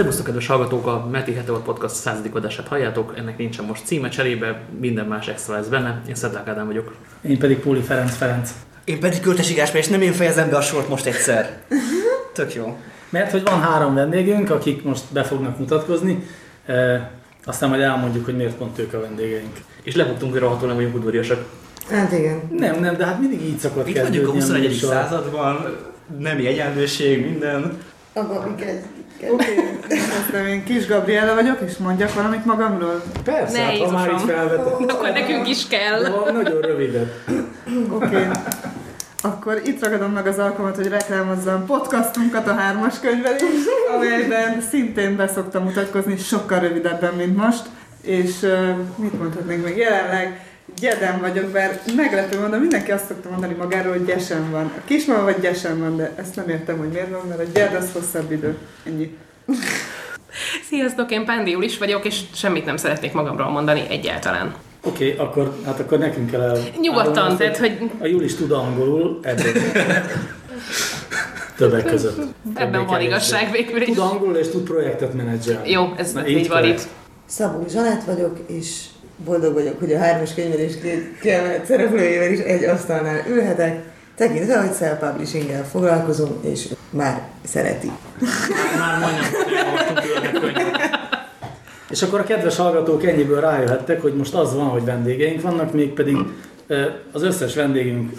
Szervusztok, kedves hallgatók! A Meti Heteor Podcast századik adását halljátok. Ennek nincsen most címe cserébe, minden más extra lesz benne. Én Szedlák Ádám vagyok. Én pedig Púli Ferenc Ferenc. Én pedig Költesi Gáspár, és nem én fejezem be a sort most egyszer. Tök jó. Mert hogy van három vendégünk, akik most be fognak mutatkozni, e, aztán majd elmondjuk, hogy miért pont ők a vendégeink. És lebuktunk, hogy rohadtul nem vagyunk udvariasak. Hát igen. Nem, nem, de hát mindig így szokott Itt vagyunk a kezdődni 21. műsor. században, nemi egyenlőség, minden. A Gabi kezd. Oké, okay. én Kis Gabriela vagyok, és mondjak valamit magamról. Persze, Ne, hát, ha már így felvetett. Akkor nekünk is kell. Nagyon röviden. Oké. Okay. Akkor itt ragadom meg az alkalmat, hogy reklámozzam podcastunkat, a hármas könyvelés, amelyben szintén beszoktam mutatkozni, sokkal rövidebben, mint most. És uh, mit mondhatnék még jelenleg? Gyedem vagyok, bár meglepő mondom, mindenki azt szokta mondani magáról, hogy gyesen van. A kismama vagy gyesen van, de ezt nem értem, hogy miért van, mert a gyed az hosszabb idő. Ennyi. Sziasztok, én Pándi Júl is vagyok, és semmit nem szeretnék magamról mondani egyáltalán. Oké, okay, akkor, hát akkor nekünk kell el... Nyugodtan, tehát, hogy A Júlis tud angolul, ebből. Többek között. ebben van igazság végül is. Tud angolul és tud projektet menedzselni. Jó, ez Na, így, van itt. Szabó Zsanett vagyok, és boldog vagyok, hogy a hármas könyvelés két kiemelt szereplőjével is egy asztalnál ülhetek, tekintve, hogy self-publishing-gel foglalkozom, és már szereti. Már majdnem. És akkor a kedves hallgatók ennyiből rájöhettek, hogy most az van, hogy vendégeink vannak, mégpedig az összes vendégünk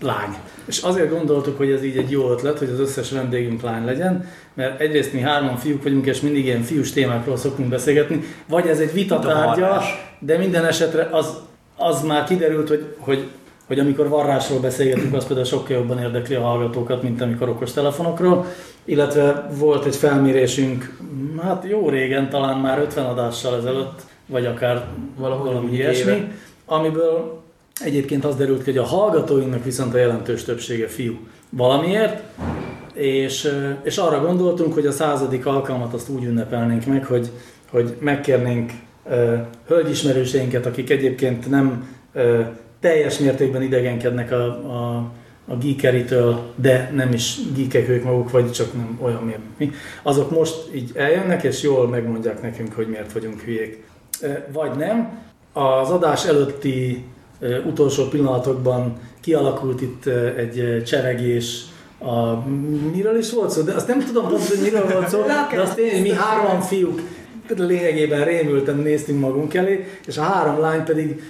lány. És azért gondoltuk, hogy ez így egy jó ötlet, hogy az összes vendégünk lány legyen, mert egyrészt mi hárman fiúk vagyunk, és mindig ilyen fiús témákról szoktunk beszélgetni, vagy ez egy vitatárgya, de minden esetre az, az már kiderült, hogy, hogy hogy amikor varrásról beszélgetünk, az például sokkal jobban érdekli a hallgatókat, mint amikor okostelefonokról. Illetve volt egy felmérésünk, hát jó régen, talán már 50 adással ezelőtt, vagy akár Valahogy valami ilyesmi, éve. amiből egyébként az derült ki, hogy a hallgatóinknak viszont a jelentős többsége fiú. Valamiért, és, és arra gondoltunk, hogy a századik alkalmat azt úgy ünnepelnénk meg, hogy, hogy megkérnénk ö, hölgyismerőseinket, akik egyébként nem ö, teljes mértékben idegenkednek a, a, a geekeritől, de nem is geekek ők maguk, vagy csak nem olyan miért mi. Azok most így eljönnek, és jól megmondják nekünk, hogy miért vagyunk hülyék. Ö, Vagy nem. Az adás előtti utolsó pillanatokban kialakult itt egy cseregés, a, miről is volt szó, de azt nem tudom pontosan, hogy miről volt szó, de azt én, mi hárman fiúk lényegében rémülten néztünk magunk elé, és a három lány pedig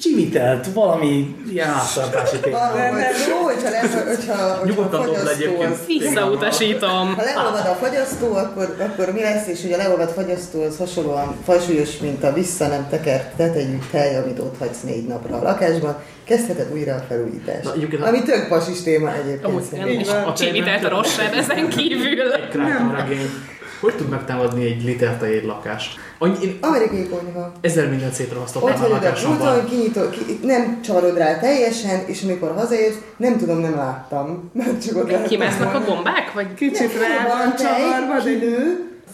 csimitelt valami ilyen áttartási témával. Arról volt szó, hogyha, le, hogyha, hogyha Nyugodtan a dobd egyébként. Visszautasítom. Ha leolvad a fagyasztó, akkor, akkor mi lesz, és hogy a leolvad fagyasztó az hasonlóan fajsúlyos, mint a vissza nem tekert tetejű tej, amit ott hagysz négy napra a lakásban, kezdheted újra a felújítást. Na, egyébként- Ami tök pasis téma egyébként. Amúgy van. csimitelt a rosszabb ezen kívül. Egy regény. Hogy tud megtámadni egy liter tej egy lakást? Annyi, én Amerikai konyha. ezer mindent Ott szétrahasztottam a lakásomban. pulton, kinyitod, ki, nem csavarod rá teljesen, és amikor hazaérsz, nem tudom, nem láttam. Mert csak ott láttam Kimásznak a gombák? Vagy Kicsit rá van csavarva, de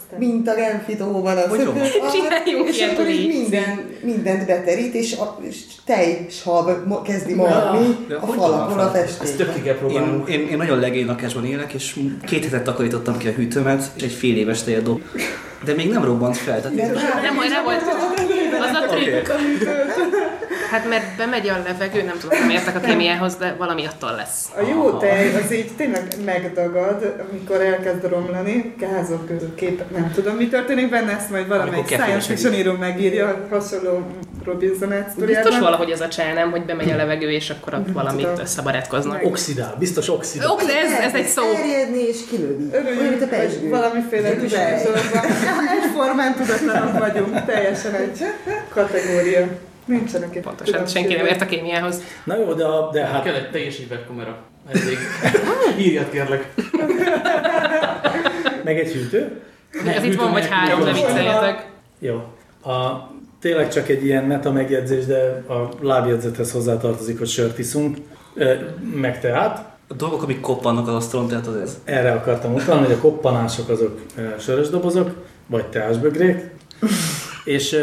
kilő, mint a genfitóban a Hogy van? Csináljunk És akkor így minden, mindent beterít, és, a, és tejsab mo- kezdi marni a falakon a? Ezt festékben. tök ki kell Én, én, én nagyon legény lakásban élek, és két hetet takarítottam ki a hűtőmet, és egy fél éves tejet dob. De még nem robbant fel. Tehát én, Nem, hogy nem volt. Az a trükk. Hát mert bemegy a levegő, nem tudom, nem értek a kémiához, de valami attól lesz. A jó tej az így tényleg megdagad, amikor elkezd romlani, házok között kép, nem tudom mi történik benne, ezt majd valamelyik science fiction író megírja, hasonló Robinson Biztos valahogy ez a csá, nem, hogy bemegy a levegő, és akkor ott valamit összebarátkoznak. Oxidál, biztos oxidál. De ez, ez egy szó. Terjedni és kilőni. Örüljünk, a hogy valamiféle tűzsorban. Egyformán tudatlanok vagyunk, teljesen egy kategória. Nincsenek itt Pontosan, senki nem ért a kémiához. Na jó, de, a- de hát Kell egy teljes kamera. Elég. Írját kérlek. meg egy hűtő. Ez itt van, vagy három, ne vicceljetek. Jó. A, tényleg csak egy ilyen meta megjegyzés, de a lábjegyzethez hozzátartozik, hogy sört iszunk, meg teát. a dolgok, amik koppannak az asztalon, tehát az ez. Erre akartam utalni, hogy a koppanások azok sörös dobozok, vagy teásbögrék. És,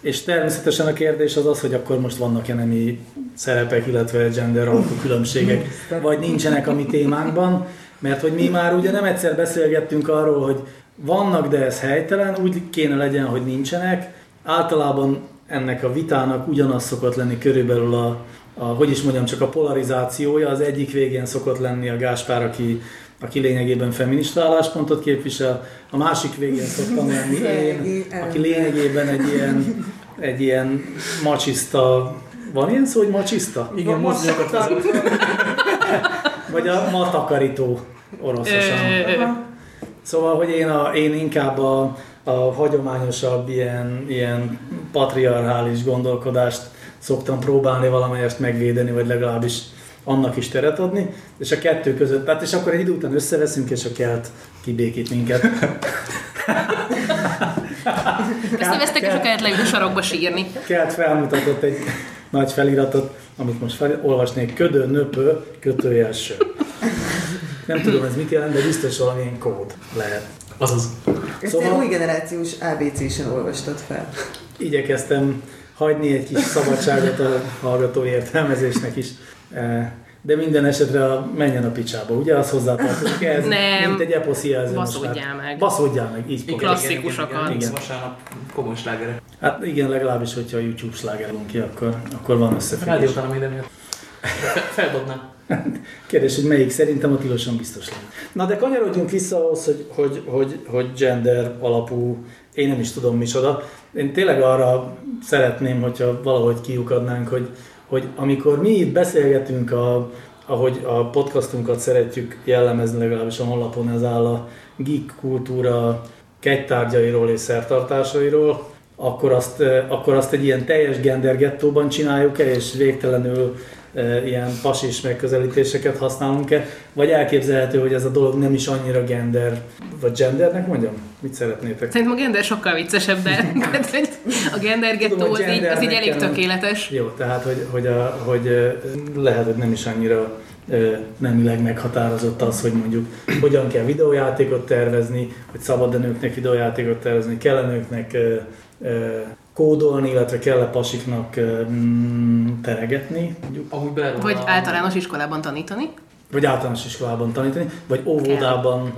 és természetesen a kérdés az az, hogy akkor most vannak-e nemi szerepek, illetve gender alapú különbségek, vagy nincsenek a mi témánkban, mert hogy mi már ugye nem egyszer beszélgettünk arról, hogy vannak, de ez helytelen, úgy kéne legyen, hogy nincsenek. Általában ennek a vitának ugyanaz szokott lenni körülbelül a, a, hogy is mondjam, csak a polarizációja. Az egyik végén szokott lenni a Gáspár, aki, aki lényegében feminista álláspontot képvisel, a másik végén szoktam lenni én, aki lényegében egy ilyen, egy ilyen macsiszta, van ilyen szó, hogy macsiszta? Igen, mozdulyokat Vagy a matakarító oroszosan. Szóval, hogy én, a, én inkább a, a hagyományosabb ilyen, ilyen patriarchális gondolkodást szoktam próbálni valamelyest megvédeni, vagy legalábbis annak is teret adni, és a kettő között, tehát és akkor egy idő után összeveszünk, és a kelt kibékít minket. Összevesztek, és a kelt leül a sarokba sírni. Kelt felmutatott egy nagy feliratot, amit most fel, olvasnék, ködő, nöpő, kötőjel ső. Nem tudom ez mit jelent, de biztos valamilyen kód lehet. Azaz. Ezt szóval... új generációs ABC-sen olvastad fel. Igyekeztem hagyni egy kis szabadságot a hallgató értelmezésnek is. Eh, de minden esetre a, menjen a picsába, ugye? Az hozzátartozik ez, Nem. mint egy eposzi jelző. Baszódjál meg. Baszódjál meg, így Egy klasszikusokat. Igen. Igen. Vasárnap komoly slágerek. Hát igen, legalábbis, hogyha a YouTube slágerünk ki, akkor, akkor van összefüggés. Rádió talán minden miatt. Fe- Feldobnám. Kérdés, hogy melyik szerintem a tilosan biztos lenne. Na de kanyarodjunk vissza ahhoz, hogy, hogy, hogy, hogy gender alapú, én nem is tudom micsoda. Én tényleg arra szeretném, hogyha valahogy kiukadnánk, hogy, hogy amikor mi itt beszélgetünk, a, ahogy a podcastunkat szeretjük jellemezni, legalábbis a honlapon ez áll a geek kultúra kegytárgyairól és szertartásairól, akkor azt, eh, akkor azt egy ilyen teljes gender gettóban csináljuk-e, és végtelenül ilyen pasis megközelítéseket használunk-e, vagy elképzelhető, hogy ez a dolog nem is annyira gender, vagy gendernek mondjam? Mit szeretnétek? Szerintem a gender sokkal viccesebb, de a gender Tudom, gettó hogy az így, az így elég kell- tökéletes. Jó, tehát, hogy, hogy, a, hogy lehet, hogy nem is annyira nemileg meghatározott az, hogy mondjuk hogyan kell videójátékot tervezni, hogy szabad-e nőknek videójátékot tervezni, kell-e nőknek kódolni, illetve kell-e pasiknak mm, teregetni, mondjuk. Vagy általános iskolában tanítani. vagy általános iskolában tanítani, vagy óvodában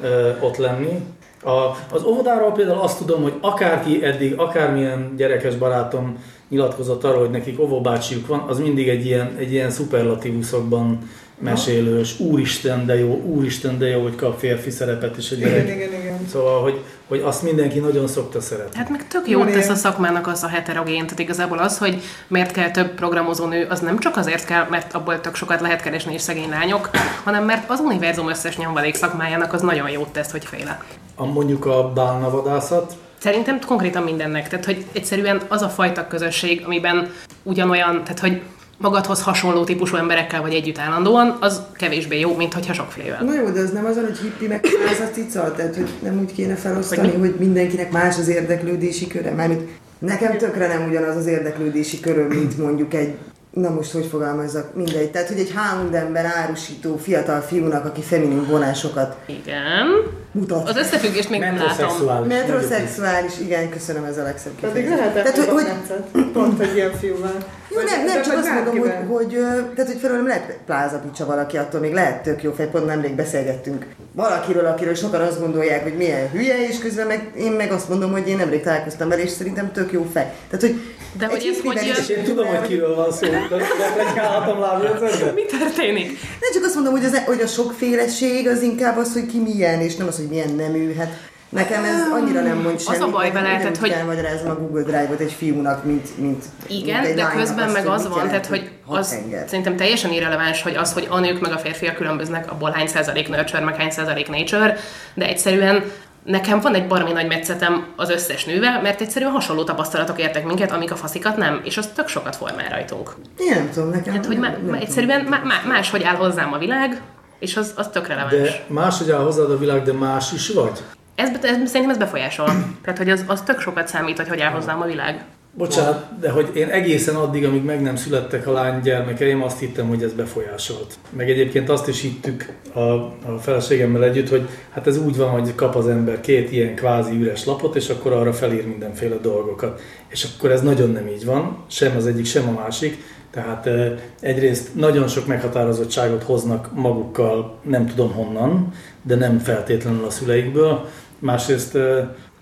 ö, ott lenni. A, az óvodáról például azt tudom, hogy akárki eddig, akármilyen gyerekes barátom nyilatkozott arról, hogy nekik óvóbácsiuk van, az mindig egy ilyen, egy ilyen szuperlatívuszokban mesélős, úristen de jó, úristen de jó, hogy kap férfi szerepet is a Igen, gyerek. igen, igen. Szóval, hogy, hogy azt mindenki nagyon szokta szeretni. Hát meg tök jót Van tesz a szakmának az a heterogén, tehát igazából az, hogy miért kell több programozó nő, az nem csak azért kell, mert abból tök sokat lehet keresni és szegény lányok, hanem mert az univerzum összes nyomvalék szakmájának az nagyon jót tesz, hogy féle. A, mondjuk a bálnavadászat, Szerintem konkrétan mindennek. Tehát, hogy egyszerűen az a fajta közösség, amiben ugyanolyan, tehát, hogy magadhoz hasonló típusú emberekkel vagy együtt állandóan, az kevésbé jó, mint hogyha sokfélevel. Na jó, de az nem azon, hogy hippi meg ez a cica, tehát hogy nem úgy kéne felosztani, Hogy hogy mindenkinek más az érdeklődési köre, mármint nekem tökre nem ugyanaz az érdeklődési köröm, mint mondjuk egy Na most hogy fogalmazzak? Mindegy. Tehát, hogy egy houndember árusító fiatal fiúnak, aki feminin vonásokat Igen. mutat. Az összefüggést még nem látom. metrosexuális. Metrosexuális, igen, köszönöm, ez a legszebb Pedig kifejezés. lehet Tehát, hogy, hogy, pont egy ilyen fiúval. jó, nem, nem, csak azt mondom, hogy, hogy, tehát, hogy felőlem lehet plázapicsa valaki, attól még lehet tök jó fej, pont nemrég beszélgettünk valakiről, akiről sokan azt gondolják, hogy milyen hülye, és közben meg, én meg azt mondom, hogy én nemrég találkoztam vele, és szerintem tök jó fej. Tehát, hogy De hogy egy ez hogy jön? És én tudom, hogy kiről van szó, de reflektálhatom lábjegyzetbe. Mi történik? Nem csak azt mondom, hogy, az, hogy a sokféleség az inkább az, hogy ki milyen, és nem az, hogy milyen nemű. Hát nekem ez annyira nem mond a semmit. baj nekem vele, ugyanúgy tehát, hogy- kell magyarázom a Google Drive-ot egy fiúnak, mint, mint Igen, mint egy de közben azt, meg az van, tehát hogy az tenger. szerintem teljesen irreleváns, hogy az, hogy a nők meg a férfiak különböznek, abból hány százalék nurture, meg hány százalék nature, de egyszerűen nekem van egy baromi nagy metszetem az összes nővel, mert egyszerűen hasonló tapasztalatok értek minket, amik a faszikat nem, és az tök sokat formál rajtunk. Én nem tudom, nekem Hát, hogy nem, má, nem má, egyszerűen má, má, máshogy áll hozzám a világ, és az, az tök releváns. De máshogy áll hozzád a világ, de más is vagy? Ez, ez, szerintem ez befolyásol. Tehát, hogy az, az tök sokat számít, hogy hogy áll hozzám a világ. Bocsánat, de hogy én egészen addig, amíg meg nem születtek a lány gyermekeim, azt hittem, hogy ez befolyásolt. Meg egyébként azt is hittük a, a feleségemmel együtt, hogy hát ez úgy van, hogy kap az ember két ilyen kvázi üres lapot, és akkor arra felír mindenféle dolgokat. És akkor ez nagyon nem így van, sem az egyik, sem a másik. Tehát eh, egyrészt nagyon sok meghatározottságot hoznak magukkal, nem tudom honnan, de nem feltétlenül a szüleikből. Másrészt,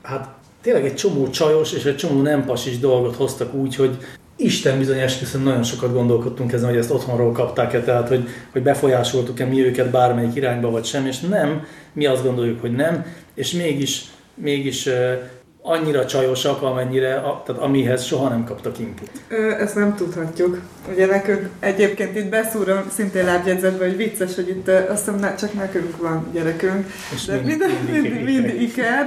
hát tényleg egy csomó csajos és egy csomó nem pasis dolgot hoztak úgy, hogy Isten bizony esküszöm, nagyon sokat gondolkodtunk ezen, hogy ezt otthonról kapták-e, tehát hogy, hogy befolyásoltuk-e mi őket bármelyik irányba, vagy sem, és nem, mi azt gondoljuk, hogy nem, és mégis, mégis annyira csajosak, amennyire, a, tehát amihez soha nem kaptak input. Ö, ezt nem tudhatjuk. Ugye nekünk egyébként itt beszúrom szintén lábjegyzetben, hogy vicces, hogy itt ö, azt hiszem ne, csak nekünk van gyerekünk. És De mind- mind, mind, mind, iker.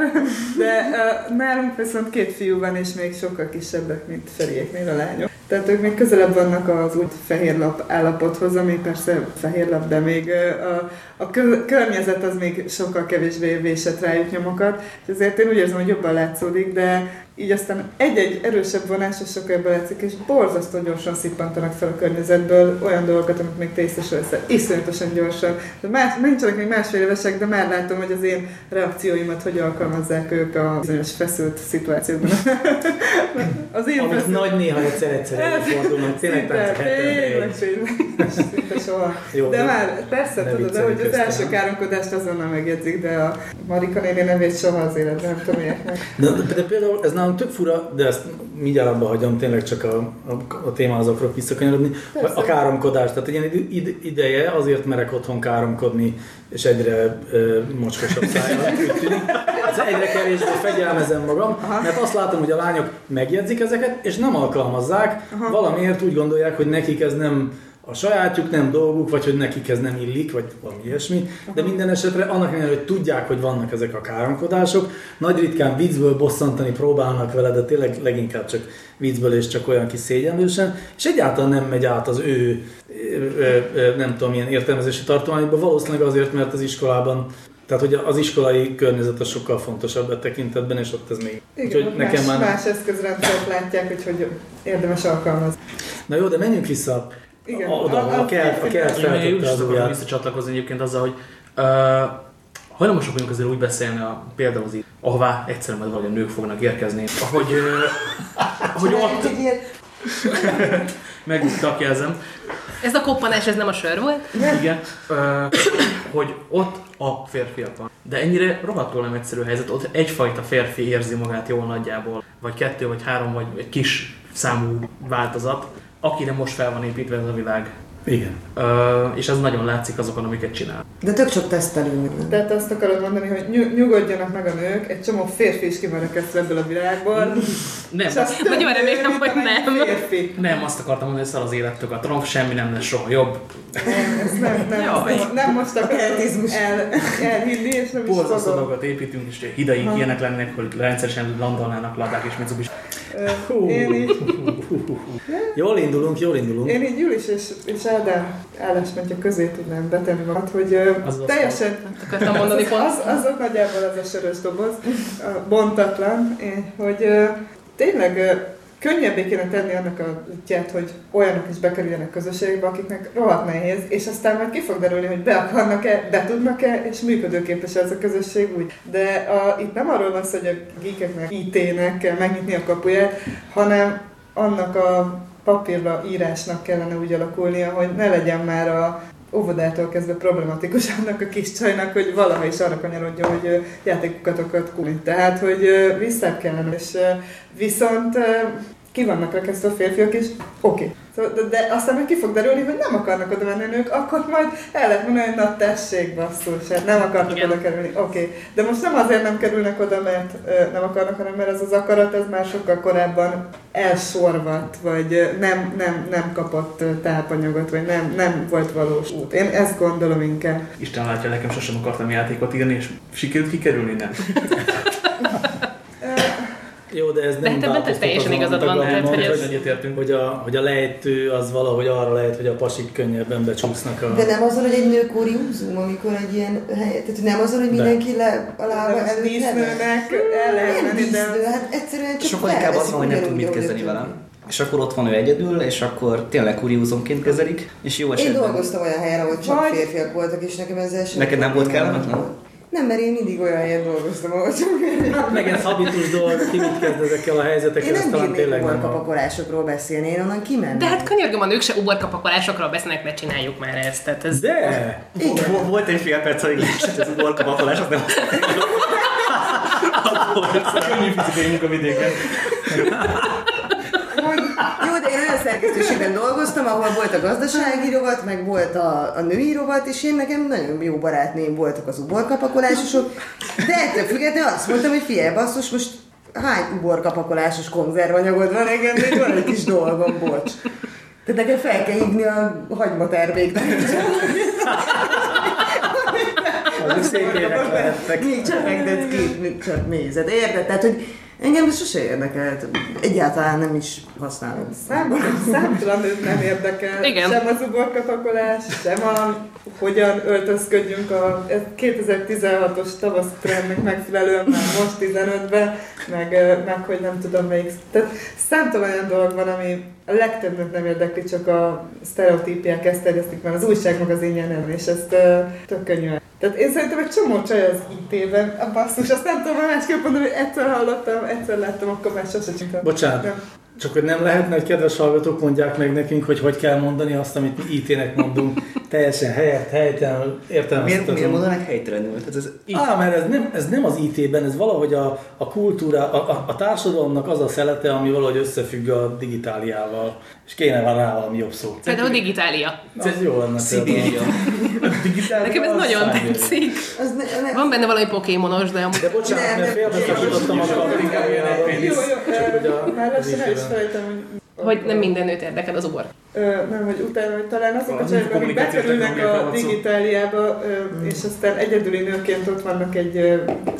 De uh, nálunk viszont két fiú van, és még sokkal kisebbek, mint Feriéknél a lányok. Tehát ők még közelebb vannak az úgy fehérlap állapothoz, ami persze fehérlap, de még a, a kö- környezet az még sokkal kevésbé vésett rájuk nyomokat, és ezért én úgy érzem, hogy jobban látszódik, de így aztán egy-egy erősebb vonás is sokkal jobban látszik, és borzasztó gyorsan szippantanak fel a környezetből olyan dolgokat, amik még te veszel. Iszonyatosan gyorsan. De más, nincsenek még másfél évesek, de már látom, hogy az én reakcióimat hogy alkalmazzák ők a bizonyos feszült szituációkban. az én Amik feszült... nagy néha tényleg Szinte, persze tényleg. Szinte soha. Jó, de már persze tudod, de hogy az első káromkodást azonnal megjegyzik, de a Marika néni nevét soha az életben nem tudom miért. De, de például ez nálunk tök fura, de ezt mindjárt abba hagyom, tényleg csak a, a, a témához akarok visszakanyarodni. Persze. A káromkodás, tehát egy ilyen id- id- ideje azért merek otthon káromkodni, és egyre ö, mocskosabb szájjal. Ez egyre kevésbé fegyelmezem magam, Aha. mert azt látom, hogy a lányok megjegyzik ezeket, és nem alkalmazzák, Aha. valamiért úgy gondolják, hogy nekik ez nem a sajátjuk, nem dolguk, vagy hogy nekik ez nem illik, vagy valami ilyesmi. De minden esetre annak ellenére, hogy tudják, hogy vannak ezek a káromkodások, nagy ritkán viccből bosszantani próbálnak vele, de tényleg leginkább csak viccből és csak olyan kis szégyenlősen, és egyáltalán nem megy át az ő, nem tudom, ilyen értelmezési tartományba, valószínűleg azért, mert az iskolában tehát, hogy az iskolai környezet az sokkal fontosabb e tekintetben, és ott ez még. Igen, Úgyhogy ott nekem más, már... más eszközrendszert látják, úgyhogy érdemes alkalmazni. Na jó, de menjünk vissza Igen, a, oda, a- a, a- kert, a Én még úgy feltette az akarok visszacsatlakozni egyébként azzal, hogy uh, hajlamosak vagyunk azért úgy beszélni a például az itt, ahová egyszerűen majd valahogy a nők fognak érkezni, ahogy, uh, hogy ott megúgtak jelzem, Ez a koppanás, ez nem a sör volt? igen, uh, hogy ott a férfiak van. De ennyire rohadtul nem egyszerű helyzet, ott egyfajta férfi érzi magát jól nagyjából, vagy kettő, vagy három, vagy egy kis számú változat, akire most fel van építve ez a világ. Igen. Uh, és ez nagyon látszik azokon, amiket csinál. De tök sok tesztelünk. Tehát azt akarod mondani, hogy nyug- nyugodjanak meg a nők, egy csomó férfi is ki van ebből a világból. Nem, azt Nagyon remélem, hogy nem. Férfi. Nem, azt akartam mondani, hogy az élettök a tronk, semmi nem lesz soha jobb. Nem, nem, nem, nem, nem most akarom el, elhinni, és nem is Borzasztó fogom. dolgokat építünk, és hidaink ilyenek lennének, hogy rendszeresen landolnának ladák és Mitsubishi. Hú. Én így, Jól indulunk, jól indulunk. én így Julis és, és Ádám álláspontja közé tudnám betenni magad, hogy Az teljesen Akartam mondani az, pont. az, az ott nagyjából az a sörös doboz, bontatlan, hogy tényleg könnyebbé kéne tenni annak a útját, hogy olyanok is bekerüljenek közösségbe, akiknek rohadt nehéz, és aztán majd ki fog derülni, hogy be akarnak-e, be tudnak-e, és működőképes ez a közösség úgy. De a, itt nem arról van szó, hogy a geekeknek, IT-nek kell megnyitni a kapuját, hanem annak a papírra írásnak kellene úgy alakulnia, hogy ne legyen már a óvodától kezdve problematikus annak a kis csajnak, hogy valaha is arra kanyarodjon, hogy játékokat kulni. Tehát, hogy vissza kellene. És viszont ki vannak rekesztve a férfiak is, oké. Okay. Szóval, de, de aztán meg ki fog derülni, hogy nem akarnak oda menni nők, akkor majd el lehet mondani, hogy na tessék basszus, hát nem akartak Igen. oda kerülni, oké. Okay. De most nem azért nem kerülnek oda, mert ö, nem akarnak, hanem mert ez az akarat, ez már sokkal korábban elsorvadt, vagy nem, nem, nem kapott tápanyagot, vagy nem, nem volt valós út. Én ezt gondolom inkább. Isten látja, nekem sosem akartam játékot írni, és sikerült kikerülni, nem. Jó, de ez De nem hát ebben teljesen igazad van, tehát, hogy hogy, ez- Egyetértünk. hogy, a, hogy a lejtő az valahogy arra lehet, hogy a pasik könnyebben becsúsznak a... De nem azon, hogy egy nő kuriózum, amikor egy ilyen hely, tehát nem azon, hogy De. mindenki le a lába De előtt dísznőnek el lehet menni, de... hát egyszerűen csak Sokkal inkább az van, hogy nem tud mit kezdeni velem. És akkor ott van ő egyedül, és akkor tényleg kuriózumként kezelik, és jó Én esetben... dolgoztam olyan helyen, ahol csak férfiak voltak, és nekem ezzel sem Neked nem volt kellemetlen? Nem, mert én mindig olyan helyen dolgoztam, ahol csak férfiak Meg ez habitus dolog, ki mit kezd ezekkel a Én helyzetekkel, ez nem talán tényleg nem uborkapakolásokról beszélni, én onnan kimentem. De hát könyörgöm, a nők se uborkapakolásokról beszélnek, ne csináljuk már ezt. Tehát ez... De! Vo- Volt egy fél perc, hogy az uborkapakolás, az nem azt Könnyű fizikai munkavidéken. Jó, de én olyan szerkesztőségben dolgoztam, ahol volt a gazdasági rovat, meg volt a, a női rovat, és én nekem nagyon jó barátném voltak az uborkapakolásosok, de ettől függetlenül azt mondtam, hogy figyelj, basszus, most hány uborkapakolásos konzervanyagod van, engem még van egy kis dolgom, bocs. Tehát nekem fel kell hívni a hagymaterméknek. Azok szép évek lehettek. Még csepegtet két csak mézet, érted? Tehát, hogy engem ez sose érdekelt. Egyáltalán nem is használom. Számomra számtalanul nem érdekel. Igen. Sem az uborkapakolás, sem a hogyan öltözködjünk a 2016-os tavasz trendnek megfelelően, már most 15-ben, meg, meg hogy nem tudom melyik. Tehát számtalan olyan dolog van, ami a legtöbbnek nem érdekli, csak a sztereotípiák ezt terjesztik már az újságmagazinján nem, és ezt ö, tök könnyű. Tehát én szerintem egy csomó csaj az IT-ben, a basszus, azt nem tudom másképp mondani, hogy egyszer hallottam, egyszer láttam, akkor már sose csináltam. Bocsánat. Nem. Csak hogy nem lehetne, hogy kedves hallgatók mondják meg nekünk, hogy hogy kell mondani azt, amit mi IT-nek mondunk. Teljesen helyett, helytelenül, Miért, értelmezhetetlen. miért mondanak helytelenül? Tehát ez Á, mert ez nem, ez nem az IT-ben, ez valahogy a, a kultúra, a, a, a társadalomnak az a szelete, ami valahogy összefügg a digitáliával. És kéne van rá valami jobb szó. Például Digitália. Az jó lenne. Szibéria. Nekem ez nagyon tetszik. Az ne, ne, Van benne valami pokémonos, de amúgy... De bocsánat, mert félbeszakítottam a kamerával. Jó, jó, a- már felejtem, hogy... Hogy nem minden nőt érdekel az ubor. Nem, hogy utána, hogy talán azok a Az csajok, akik bekerülnek a digitáliába, ö, és aztán egyedüli nőként ott vannak egy,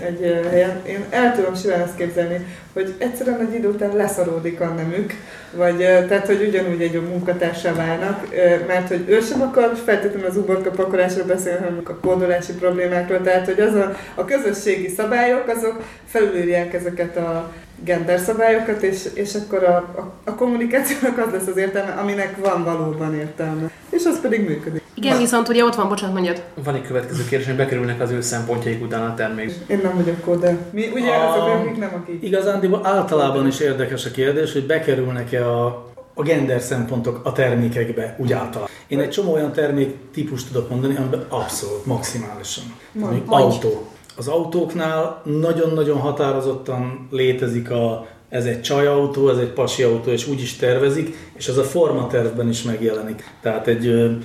egy helyen. Én el tudom simán azt képzelni, hogy egyszerűen egy idő után leszaródik a nemük, vagy tehát, hogy ugyanúgy egy munkatársá válnak, mert hogy ő sem akar feltétlenül az uborka pakolásról beszélni, hanem a kódolási problémákról, tehát, hogy az a, a közösségi szabályok, azok felülírják ezeket a gender szabályokat, és, és akkor a, a, a kommunikációnak az lesz az értelme, aminek van valóban értelme. És az pedig működik. Igen, viszont ugye ott van, bocsánat, mondjad. Van egy következő kérdés, hogy bekerülnek az ő szempontjaik után a termék. Én nem vagyok kóder. Mi ugye A- azok, akik nem akik. Igazán általában is érdekes a kérdés, hogy bekerülnek-e a, a gender szempontok a termékekbe úgy általában. Én egy csomó olyan termék típust tudok mondani, amiben abszolút, maximálisan. Mondjuk autó. Az autóknál nagyon-nagyon határozottan létezik a ez egy csajautó, ez egy pasi autó, és úgy is tervezik, és ez a formatervben is megjelenik. Tehát egy,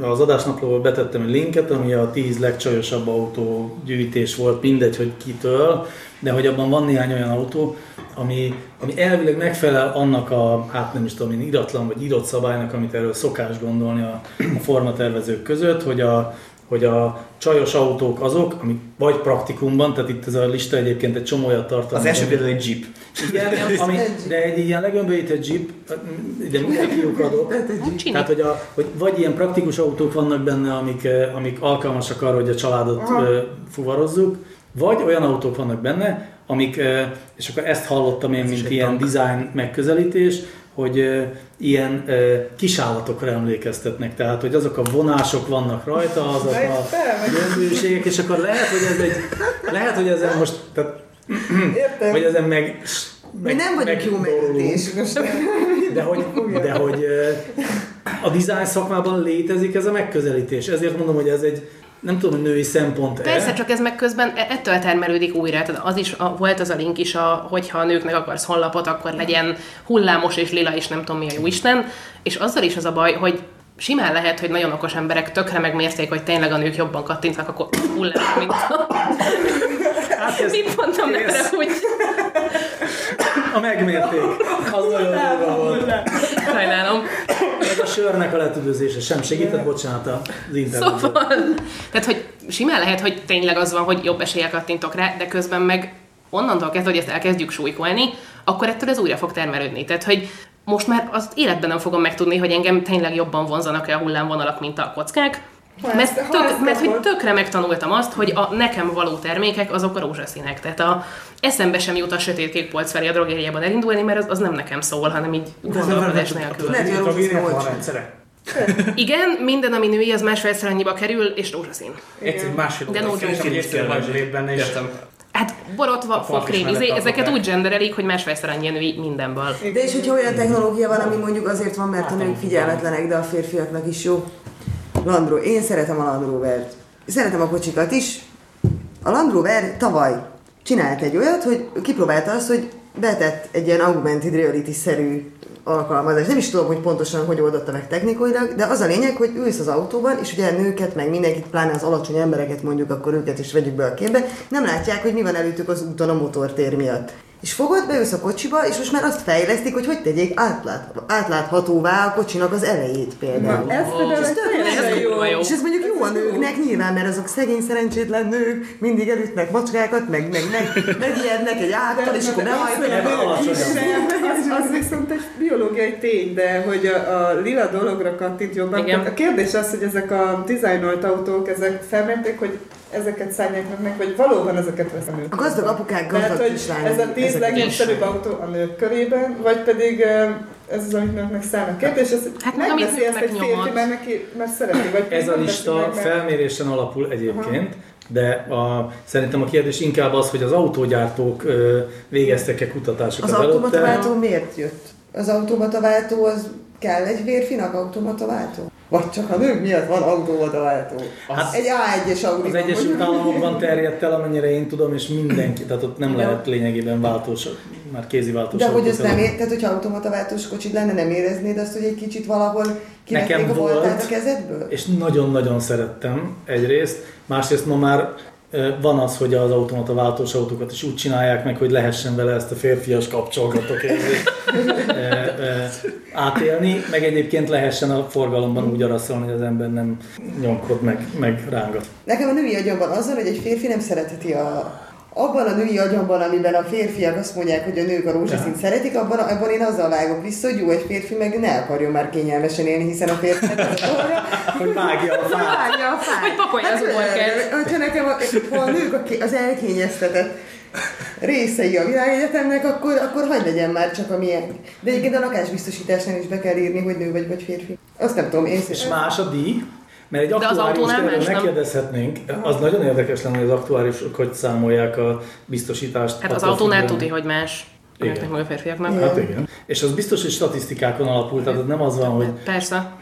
az adásnaplóval betettem egy linket, ami a 10 legcsajosabb autó gyűjtés volt, mindegy, hogy kitől, de hogy abban van néhány olyan autó, ami, ami elvileg megfelel annak a, hát nem is tudom én, iratlan vagy írott szabálynak, amit erről szokás gondolni a, a formatervezők között, hogy a, hogy a csajos autók azok, amik vagy praktikumban, tehát itt ez a lista egyébként egy csomó olyat tartalmaz. Az első például egy Jeep. igen, ami, de egy ilyen legömbölyített jeep, de minden kiukadok. Csini. Tehát, hogy, a, hogy vagy ilyen praktikus autók vannak benne, amik, eh, amik alkalmasak arra, hogy a családot ö, fuvarozzuk, vagy olyan autók vannak benne, amik, eh, és akkor ezt hallottam én, mint ilyen design megközelítés, hogy ilyen kisállatokra emlékeztetnek, tehát hogy azok a vonások vannak rajta, azok a gömbűségek, és akkor lehet, hogy ez egy, lehet, hogy ezen most, tehát, Értem. hogy ezen meg, Mi nem vagyunk jó. Most De hogy, de hogy a design szakmában létezik ez a megközelítés. Ezért mondom, hogy ez egy, nem tudom, hogy női szempont Persze, csak ez meg közben e- ettől termelődik újra. Tehát az is, a, volt az a link is, a, hogyha a nőknek akarsz honlapot, akkor legyen hullámos és lila, és nem tudom mi a jó Isten. És azzal is az a baj, hogy simán lehet, hogy nagyon okos emberek tökre megmérték, hogy tényleg a nők jobban kattintnak, akkor hullámos, mint a... Hát ez Mit mondtam, ez- hogy a megmérték. Az nagyon durva volt. sajnálom. Sörnek a letüdőzése sem segített, bocsánat az internet. Szóval, tehát, hogy simán lehet, hogy tényleg az van, hogy jobb eséllyel kattintok rá, de közben meg onnantól kezdve, hogy ezt elkezdjük súlykolni, akkor ettől ez újra fog termelődni. Tehát, hogy most már az életben nem fogom megtudni, hogy engem tényleg jobban vonzanak-e a hullámvonalak, mint a kockák, mert, tök, ezt mert hogy tökre megtanultam azt, hogy a nekem való termékek azok a rózsaszínek. Tehát a, eszembe sem jut a sötétkék polc felé a drogériában elindulni, mert az, az nem nekem szól, hanem így gondolkodás nélkül. Hogy a rózsaszín van rendszere. Igen, minden, ami női, az másfélszer annyiba kerül, és rózsaszín. Egyszer másfél De Értem. Hát borotva, fokrém, izé, ezeket úgy genderelik, hogy másfélszer annyi női mindenből. De és hogyha olyan technológia van, ami mondjuk azért van, mert a nők figyelmetlenek, de a férfiaknak is jó. Land. Én szeretem a Land Rover-t. Szeretem a kocsikat is. A Land Rover tavaly csinált egy olyat, hogy kipróbálta azt, hogy betett egy ilyen augmented reality-szerű alkalmazás. Nem is tudom, hogy pontosan hogy oldotta meg technikailag, de az a lényeg, hogy ülsz az autóban, és ugye nőket, meg mindenkit, pláne az alacsony embereket mondjuk, akkor őket is vegyük be a képbe, nem látják, hogy mi van előttük az úton a motortér miatt. És fogod, beülsz a kocsiba, és most már azt fejlesztik, hogy hogy tegyék átlát, átláthatóvá a kocsinak az elejét például. Ez például tök ez teljesen jó. jó. és ez mondjuk jó a nőknek nyilván, mert azok szegény, szerencsétlen nők, mindig elütnek macskákat, meg, meg, meg megijednek egy áttól, és akkor nem. Az, az viszont egy biológiai tény, de hogy a, a lila dologra kattint jobban. A kérdés az, hogy ezek a dizájnolt autók, ezek felmérték, hogy ezeket szállják meg, meg, vagy valóban ezeket vesz a nők. A gazdag apukák Mert gazdag hogy kislányok. ez a tíz legnépszerűbb autó a nők körében, vagy pedig ez az, amit nőknek szállnak. Kérdés hogy Hát megveszi ezt egy férfi, mert, neki, mert szereti, vagy Ez a lista meg, mert- felmérésen alapul egyébként, de a, szerintem a kérdés inkább az, hogy az autógyártók ö, végeztek-e kutatásokat Az automataváltó miért jött? Az automataváltó az kell egy férfinak automataváltó? Vagy csak a nők miatt van automataváltó? Hát- egy A1-es Audi Az Egyesült Államokban terjedt el, amennyire én tudom, és mindenki, tehát ott nem lehet lényegében váltós, már kézi váltós De hogy ezt nem ér, tehát hogyha automataváltós kocsid lenne, nem éreznéd azt, hogy egy kicsit valahol kivették a volt. a kezedből? És nagyon-nagyon szerettem egyrészt, másrészt ma már van az, hogy az automata váltós autókat is úgy csinálják meg, hogy lehessen vele ezt a férfias kapcsolatot érzést átélni, meg egyébként lehessen a forgalomban úgy araszolni, hogy az ember nem nyomkod meg, meg rángat. Nekem a női agyamban az van, hogy egy férfi nem szeretheti a abban a női agyamban, amiben a férfiak azt mondják, hogy a nők a rózsaszínt Ja. szeretik, abban, abban én azzal vágok vissza, hogy jó, egy férfi meg ne akarjon már kényelmesen élni, hiszen a az dolga, Hogy vágja a fát. vágja a fát. Hogy pakolja az uborkát. Hát, hogyha nekem a, ha a nők a az elkényeztetett részei a világegyetemnek, akkor, akkor hagyd legyen már csak a miénk. De egyébként a lakásbiztosításnál is be kell írni, hogy nő vagy vagy férfi. Azt nem tudom, én És más a díj, mert egy az autónál erről más, nem? megkérdezhetnénk, az nagyon érdekes lenne, hogy az aktuáriusok hogy számolják a biztosítást. Hát az autónál függően. tudni, hogy más. Igen. meg a férfiaknak. Hát igen. És az biztos, hogy statisztikákon alapul, tehát az nem az van, hogy Persze.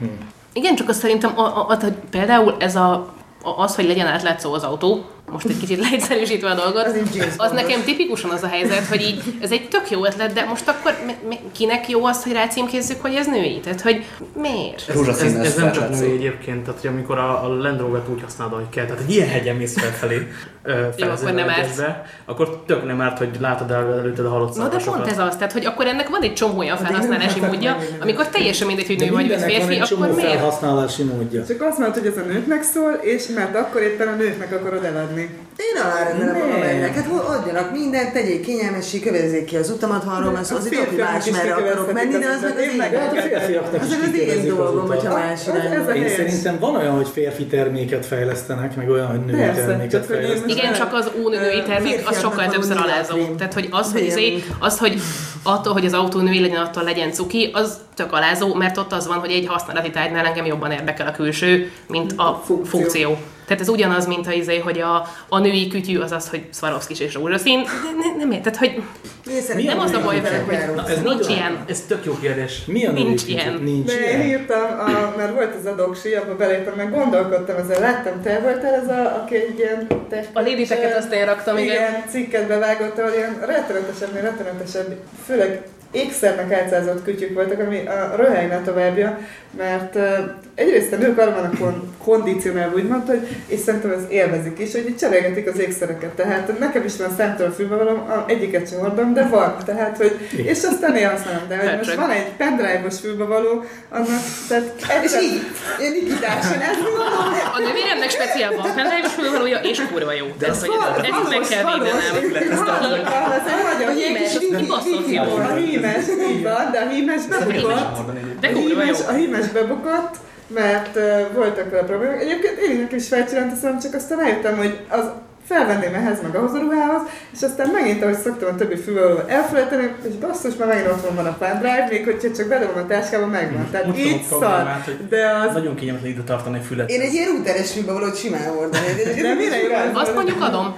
Igen, csak azt szerintem, a, a, a, például ez a, a, az, hogy legyen átlátszó az autó, most egy kicsit leegyszerűsítve a dolgot, Az nekem tipikusan az a helyzet, hogy így, ez egy tök jó ötlet, de most akkor mi, mi, kinek jó az, hogy rácímkézzük, hogy ez női? Tehát, hogy miért? Ez, ez, Rózsaszínes ez nem csak női egyébként, tehát hogy amikor a, a Land Rover-t úgy használod, hogy kell, tehát egy ilyen hegyen mész felfelé, felezzel akkor nem árt. akkor tök nem árt, hogy látod el előtted a halott Na de pont ez az, tehát hogy akkor ennek van egy csomó olyan felhasználási módja, amikor teljesen mindegy, hogy nő vagy, vagy férfi, akkor miért? felhasználási módja. Csak azt mondod, hogy ez a nőknek szól, és mert akkor éppen a nőknek akarod eladni. Én alárendelem magam ennek. Hát adjanak mindent, tegyék kényelmessé, kövezzék ki az utamat, ha arról van szó, A az férfiaknak más merre akarok menni, de az meg az Én. Hát a férfiaknak Az az én dolgom, hogyha más ez irányba. a Én szerintem van olyan, hogy férfi terméket fejlesztenek, meg olyan, hogy női terméket fejlesztenek. Igen, csak az únői termék, az sokkal többször alázó. Tehát, hogy az, hogy, izé, az, hogy attól, hogy az autó női legyen, attól legyen cuki, az tök alázó, mert ott az van, hogy egy használati tárgynál engem jobban érdekel a külső, mint a Funkció. funkció. Tehát ez ugyanaz, mint a, izé, hogy a, a női kütyű az az, hogy Swarovski és rózsaszín. De ne, nem érted, hogy Én szerintem Nem az a baj, hogy hogy- Na, ez nincs nagyon- ilyen. Ez tök jó kérdés. Mi a női Nincs kicsit? ilyen. Nincs De én ilyen. írtam, a, mert volt ez a doksi, abba beléptem, meg gondolkodtam ezzel, láttam, te voltál ez a, aki egy ilyen... Te, A léditeket azt én raktam, igen. igen. cikket bevágott, ahol ilyen rettenetesebb, rettenetesebb, feel like ékszernek álcázott kütyük voltak, ami a röhelyne továbbja, mert egyrészt a nők arra vannak kon- kondicionálva, úgymond, hogy, és szerintem ez élvezik is, hogy így cserélgetik az ékszereket. Tehát nekem is van szemtől fülbevalom, a- egyiket sem hordom, de van. Tehát, hogy, és aztán néha használom, de hogy most Persze. van egy pendrive-os fülbevaló, annak, tehát És így, én Nikitáson, ez? A nővéremnek speciál van pendrive-os fülvalója, és kurva jó. De Tehát, hogy ezt meg kell védenem. Az egy nagyon kibaszott jó. Hímes, így van, de a hímes bebukott. De A hímes, a hímes bebukott, mert uh, voltak vele problémák. Egyébként én is felcsináltam, csak aztán rájöttem, hogy az felvenném ehhez meg ahhoz a ruhához, és aztán megint, ahogy szoktam a többi fülvalóval elfelejteni, és basszus, már megint ott van a pendrive, még hogyha csak bedobom a táskába, megvan. Tehát így szar. De az... Nagyon kényelmetlen ide tartani a fület. Én egy ilyen rúteres fülbevalót simán hordani. De mire jó az? Azt mondjuk adom.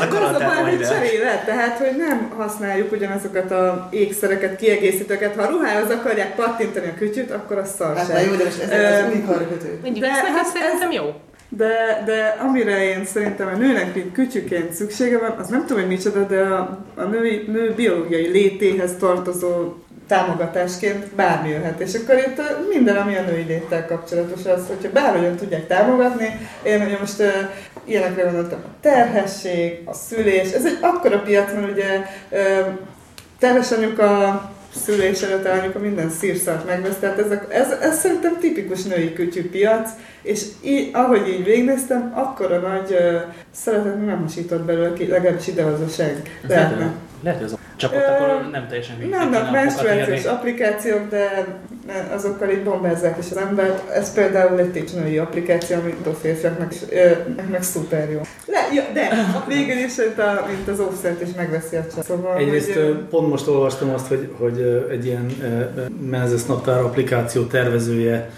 Az a a baj, hogy majd cserélet, tehát hogy nem használjuk ugyanazokat a ékszereket, kiegészítőket. Ha a ruhához akarják pattintani a kütyüt, akkor az Hát na szarság. jó, de most ez az új karkötő. De hát ez szerintem jó. De, de amire én szerintem a nőnek így kütyüként szüksége van, az nem tudom, hogy micsoda, de a, a női, nő biológiai létéhez tartozó támogatásként bármi jöhet. És akkor itt minden, ami a női léttel kapcsolatos, az, hogyha bárhogyan tudják támogatni, én ugye most uh, ilyenekre gondoltam, a terhesség, a szülés, ez egy akkora piac, mert ugye uh, terhes anyuka, szülés előtt anyuka minden szírszart megvesz, tehát ez, ez, ez szerintem tipikus női kütyű piac, és így, ahogy így végignéztem, akkora nagy uh, szeretet nem hasított belőle ki, legalábbis idehozóság lehetne. Lehet, hogy az csak ott akkor nem teljesen végig. Vannak menstruációs applikációk, de azokkal így bombázzák is az embert. Ez például egy técsnői applikáció, amit a férfiaknak meg szuper jó. Le, ja, de végül is, a, mint az offset is megveszi a csat. Szóval, Egyrészt hogy, pont most olvastam azt, hogy, hogy egy ilyen Menzes naptár applikáció tervezője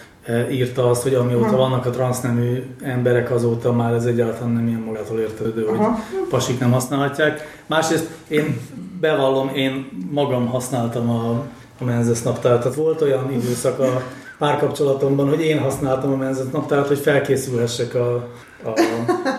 írta azt, hogy amióta ha. vannak a transznemű emberek, azóta már ez egyáltalán nem ilyen magától értetődő, hogy pasik nem használhatják. Másrészt én bevallom, én magam használtam a, a Menzes naptárat. Tehát volt olyan időszak a párkapcsolatomban, hogy én használtam a Menzes naptárat, hogy felkészülhessek a, a,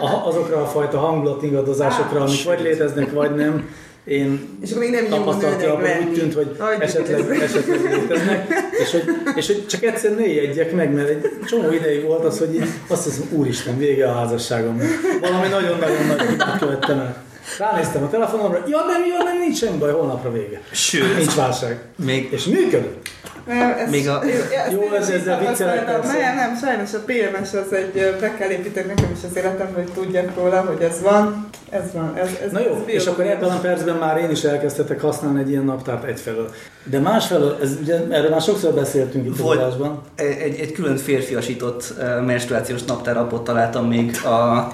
a, azokra a fajta hangulatingadozásokra, amik vagy léteznek, vagy nem én és akkor még nem tapasztalatjában úgy tűnt, hogy esetleg, esetleg léteznek, és hogy, és hogy csak egyszer ne jegyek meg, mert egy csomó ideig volt az, hogy én azt hiszem, úristen, vége a házasságom. Valami nagyon-nagyon nagy hibát követtem el. Ránéztem a telefonomra, ja nem, ja nem, nincs semmi baj, holnapra vége. Sőt. Nincs válság. Még... És működött. Nem, ez, Még a... Jó, ez ezzel viccelek. Nem, nem, sajnos a PMS az egy, be kell építeni nekem is az életembe, hogy tudjak róla, hogy ez van, ez van, ez, ez Na jó, ez és akkor ebben a percben már én is elkezdhetek használni egy ilyen naptárt egyfelől. De másfelől, ez, ugye, erről már sokszor beszéltünk itt Volt adásban. egy, egy külön férfiasított uh, menstruációs naptárapot találtam még a,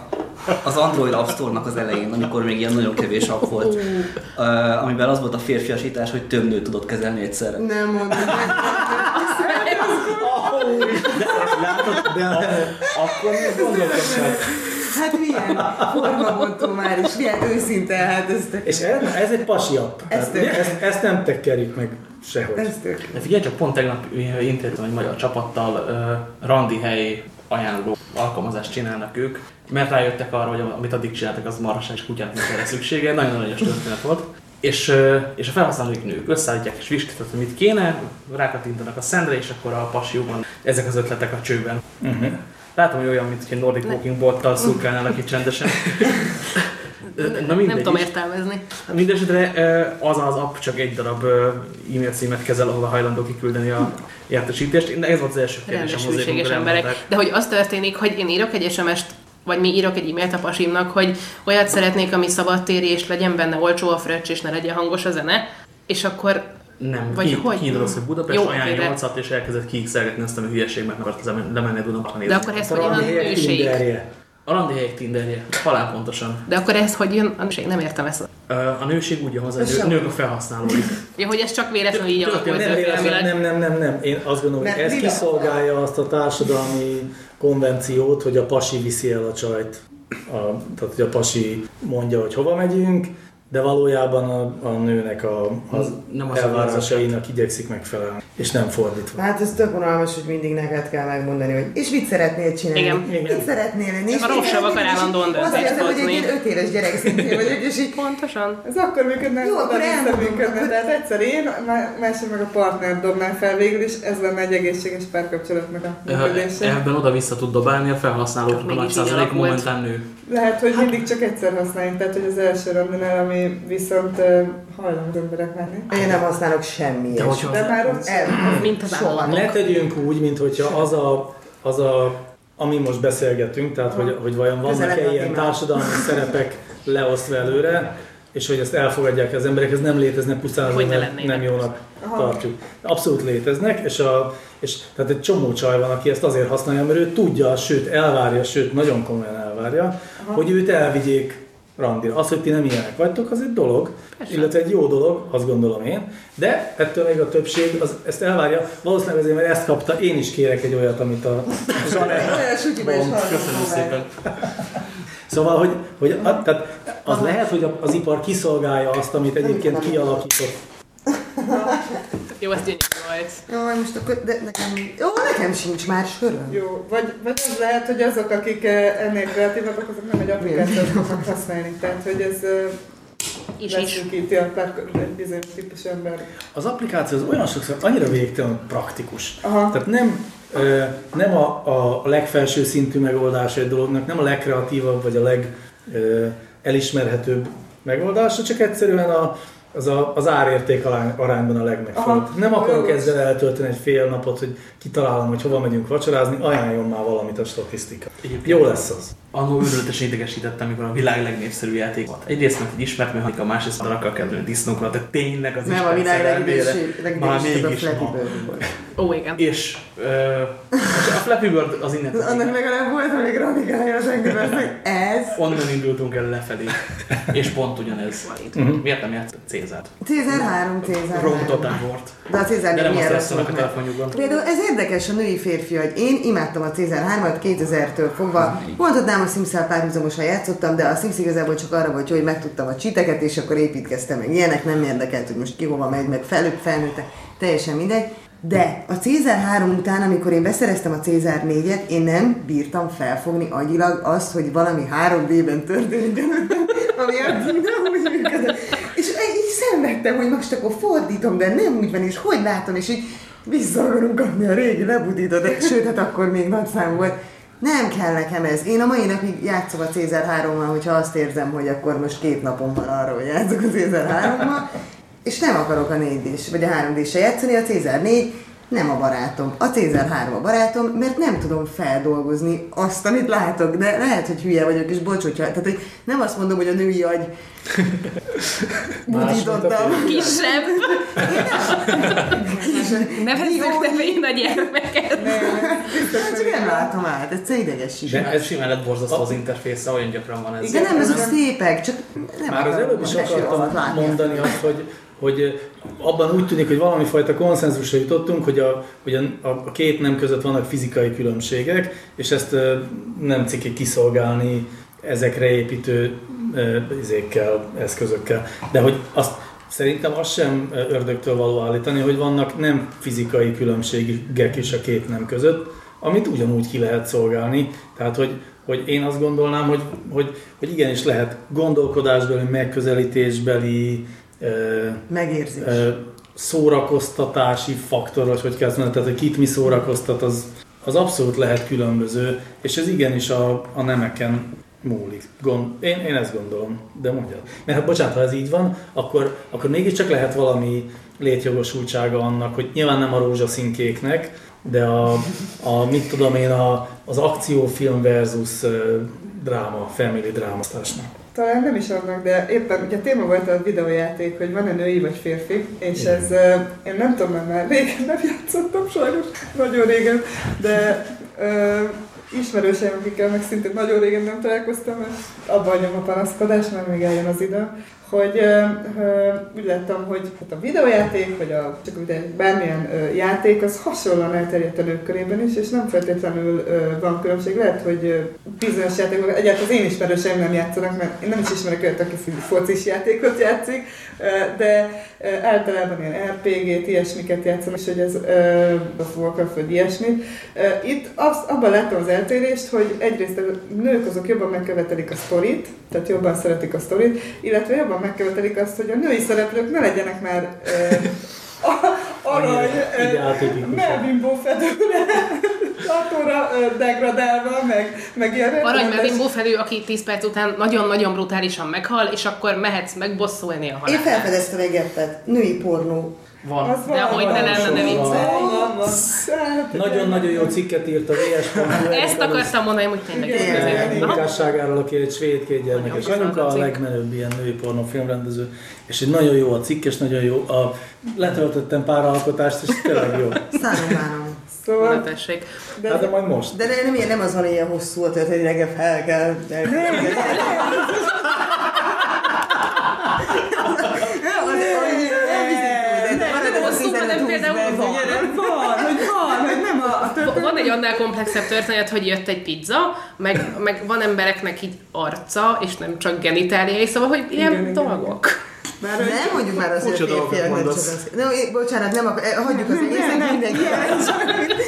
az Android App Store-nak az elején, amikor még ilyen nagyon kevés app volt, uh, amiben az volt a férfiasítás, hogy több nőt tudott kezelni egyszerre. Nem mondom. De, látod, de akkor még gondolkodtál. Hát milyen formabontó már is, milyen őszinte, hát ez tök... És ez, ez egy pasi app. Ez Hát, ezt, ezt nem tekkerik meg sehogy. Ez tök. De figyelj csak, pont tegnap interjúban egy magyar csapattal uh, randi hely ajánló alkalmazást csinálnak ők, mert rájöttek arra, hogy amit addig csináltak, az marhaság és kutyát nincs erre szüksége. Nagyon aranyos történet volt. És, és a felhasználók nők összeállítják és vizsgáltatják, hogy mit kéne, rákattintanak a szendre, és akkor a pasiukban ezek az ötletek a csőben. Uh-huh. Látom, hogy olyan, mint hogy Nordic Walking bottal szurkálnának itt csendesen. Na mindegy Nem tudom értelmezni. Mindenesetre az az app csak egy darab e-mail címet kezel, ahova hajlandó kiküldeni a értesítést. De ez volt az első kérdésem Rendes, emberek. De hogy az történik, hogy én írok egy SMS-t, vagy mi írok egy e-mailt a pasimnak, hogy olyat szeretnék, ami szabadtéri, és legyen benne olcsó a fröccs, és ne legyen hangos a zene, és akkor Nem, Vagy ki, hogy? kiindul az, hogy Budapest Jó, ajánl oké, de- 8 és elkezdett kiixelgetni ezt a hülyeség, mert nem akart lemenni a Dunapra nézni. de akkor ez hogy jön a? Tinderje. A randi helyek tinderje, halál pontosan. De akkor ez hogy jön? Nem értem ezt. A nőség úgy jön hozzá, sem. nők a felhasználói. Ja, hogy ez csak véletlenül így alakult Nem, véletlen, nem, nem, nem, nem. Én azt gondolom, hogy ez kiszolgálja azt a társadalmi konvenciót, hogy a pasi viszi el a csajt. A, tehát, hogy a pasi mondja, hogy hova megyünk, de valójában a, a nőnek a, az Nem az elvárásainak igyekszik megfelelni, és nem fordítva. Hát ez tök unalmas, hogy mindig neked kell megmondani, hogy és mit szeretnél csinálni? Igen. Mit szeretnél lenni? És A mit sem akar? És állandóan döntést hogy egy öt éves gyerek szintén vagyok, és így Pontosan. Ez akkor működne, Jó, akkor működne. akkor- Tehát egyszer én, má- másik meg a partner dobná fel végül is, ez lenne egy egészséges párkapcsolatnak a működése. Ebben oda-vissza tud dobálni a felhasználók, a Mégis nagy százalék momentán nő. Lehet, hogy mindig csak egyszer használjunk, tehát hogy az első randinál, ami viszont hajlamos emberek menni. én nem használok semmi De hogyha De már ott El, Mint az soha. Ne tegyünk úgy, mint hogyha az a, az a ami most beszélgetünk, tehát hogy, hogy vajon vannak-e ilyen társadalmi szerepek leosztva előre, és hogy ezt elfogadják az emberek, ez nem léteznek, pusztán Hogy azért, ne mert lennének. nem jónak Aha. tartjuk. Abszolút léteznek, és, a, és tehát egy csomó csaj van, aki ezt azért használja, mert ő tudja, sőt elvárja, sőt nagyon komolyan elvárja, Aha. hogy őt elvigyék randira. Az, hogy ti nem ilyenek vagytok, az egy dolog, Persze. illetve egy jó dolog, azt gondolom én, de ettől még a többség az, ezt elvárja. Valószínűleg azért, mert ezt kapta, én is kérek egy olyat, amit a Zsane köszönöm szépen. Szóval, hogy, hogy a, tehát az lehet, hogy az ipar kiszolgálja azt, amit egyébként kialakított. Jó, ez gyönyörű volt. Jaj, most akkor, de nekem, jó, nekem sincs már söröm. Jó, vagy, vagy az lehet, hogy azok, akik eh, ennél kreatívabbak, azok nem egy applikációt fognak használni. Tehát, hogy ez eh, Is is. leszűkíti a egy bizonyos típus ember. Az applikáció az olyan sokszor annyira végtelen praktikus. Aha. Tehát nem, ö, nem a, a legfelső szintű megoldás egy dolognak, nem a legkreatívabb vagy a legelismerhetőbb megoldása, csak egyszerűen a, az, a, az árérték arány, arányban a legmegfelelőbb. Nem akarok ezzel eltölteni egy fél napot, hogy kitalálom, hogy hova megyünk vacsorázni, ajánljon már valamit a statisztika. Egyébként Jó lesz az. Annó őrületesen idegesítettem, amikor a világ legnépszerűbb játék volt. Egyrészt, mert egy ismert mechanika, másrészt arra kell kezdeni disznókra, de tényleg az Nem, a világ Már legidegesítőbb a Flappy. Bird volt. Ó, igen. És ö, a Flappy Bird az innen Annak legalább volt még radikája az engedben, hogy ez. onnan indultunk el lefelé. És pont ugyanez. Valid. Miért nem játszott Cézárt? Cézár 3, Cézár Rom 3. totál volt. De a Cézár De nem azt rasszolnak a telefonjukban. Például ez érdekes a női férfi, hogy én imádtam a Cézár 3-at 2000-től fogva. Mondhatnám, a Sims-szel párhuzamosan játszottam, de a Sims igazából csak arra volt, hogy megtudtam a csiteket, és akkor építkeztem meg. Ilyenek nem érdekelt, hogy most ki hova megy, meg felőbb felnőttek, teljesen mindegy. De a Cézár 3 után, amikor én beszereztem a Cézár 4-et, én nem bírtam felfogni agyilag azt, hogy valami 3D-ben történik ami addig nem úgy. És így szenvedtem, hogy most akkor fordítom, de nem úgy van, és hogy látom, és így vissza kapni a régi lebutított, sőt, hát akkor még nagy szám volt. Nem kell nekem ez. Én a mai napig játszom a Cézár 3-mal, hogyha azt érzem, hogy akkor most két napom van arra, hogy játszok a Cézár 3-mal, és nem akarok a 4 d vagy a 3 d játszani, a Cézár 4 nem a barátom. A Cézár 3 a barátom, mert nem tudom feldolgozni azt, amit látok, de lehet, hogy hülye vagyok, és bocs, hogyha, tehát hogy nem azt mondom, hogy a női agy férfi. Kisebb. Nevezzük nevén a gyermeket. Hát csak nem látom át, ez idegesít. De Ez simán lett borzasztó az interfésze, olyan gyakran van ez. Igen, nem, ezek szépek, csak nem Már az előbb is akartam mondani azt, hogy, hogy abban úgy tűnik, hogy valami fajta konszenzusra jutottunk, hogy a, hogy a, a két nem között vannak fizikai különbségek, és ezt nem ciki kiszolgálni ezekre építő izékkel, eszközökkel. De hogy azt szerintem azt sem ördögtől való állítani, hogy vannak nem fizikai különbségek is a két nem között, amit ugyanúgy ki lehet szolgálni. Tehát, hogy, hogy én azt gondolnám, hogy, hogy, hogy igenis lehet gondolkodásbeli, megközelítésbeli, Megérzés. szórakoztatási faktor, vagy hogy kell mondani, tehát hogy kit mi szórakoztat, az, az abszolút lehet különböző, és ez igenis a, a nemeken múlik. Gond, én, én ezt gondolom, de mondjad. Mert hát bocsánat, ha ez így van, akkor, akkor mégiscsak lehet valami létjogosultsága annak, hogy nyilván nem a rózsaszínkéknek, de a, a mit tudom én, a, az akciófilm versus dráma, family drámasztásnak. Talán nem is annak, de éppen ugye téma volt a videójáték, hogy van-e női vagy férfi, és Igen. ez, én nem tudom, mert már régen nem játszottam sajnos, nagyon régen, de ö, ismerőseim, akikkel meg szintén nagyon régen nem találkoztam, és abban hagyom a panaszkodás, mert még eljön az idő, hogy ö, ö, úgy láttam, hogy hát a videójáték, vagy a, csak ugye bármilyen ö, játék, az hasonlóan elterjedt a nők körében is, és nem feltétlenül ö, van különbség. Lehet, hogy bizonyos játékok, egyáltalán az én ismerőseim nem játszanak, mert én nem is ismerek olyat, aki focis játékot játszik, ö, de ö, általában ilyen RPG-t, ilyesmiket játszom, és hogy ez a Warcraft vagy ilyesmit. Ö, Itt az, abban láttam az eltérést, hogy egyrészt a nők azok jobban megkövetelik a sztorit, tehát jobban szeretik a sztorit, illetve jobban megkövetelik azt, hogy a női szereplők ne legyenek már ö, a- arany, melbimbó fedőre, tartóra ö, degradálva, meg, meg ilyen Arany Melvin felül, aki 10 perc után nagyon-nagyon brutálisan meghal, és akkor mehetsz megbosszulni a Én halálát. felfedeztem egy. Női pornó. Van. Az van, hogy ne lenne, ne viccelj. Hát, Nagyon-nagyon jó cikket írt a VS.hu. Ezt akartam mondani, hogy tényleg ez munkásságáról, aki egy svéd két gyermekes Nagyon anyuka, a legmenőbb ilyen női pornó filmrendező, és egy nagyon jó a cikk, és nagyon jó. A, letöltöttem pár alkotást, és tényleg jó. Szárom várom. Na Szóval, tessék. de Hát de majd most. De nem, nem, nem az van, hogy ilyen hosszú a történet, hogy reggel fel kell. Hosszú, hanem például van. van, hogy van, hogy nem a, a történet. Van egy annál komplexebb történet, hogy jött egy pizza, meg, meg van embereknek így arca, és nem csak genitáliai, szóval, hogy ilyen Igen, igen, dolgok. Már hogy Nem mondjuk már az, hogy Furcsa a dolgokat férfiak nem csak az... No, é- bocsánat, nem akar... eh, hagyjuk az Nem, egészet, nem, mindenki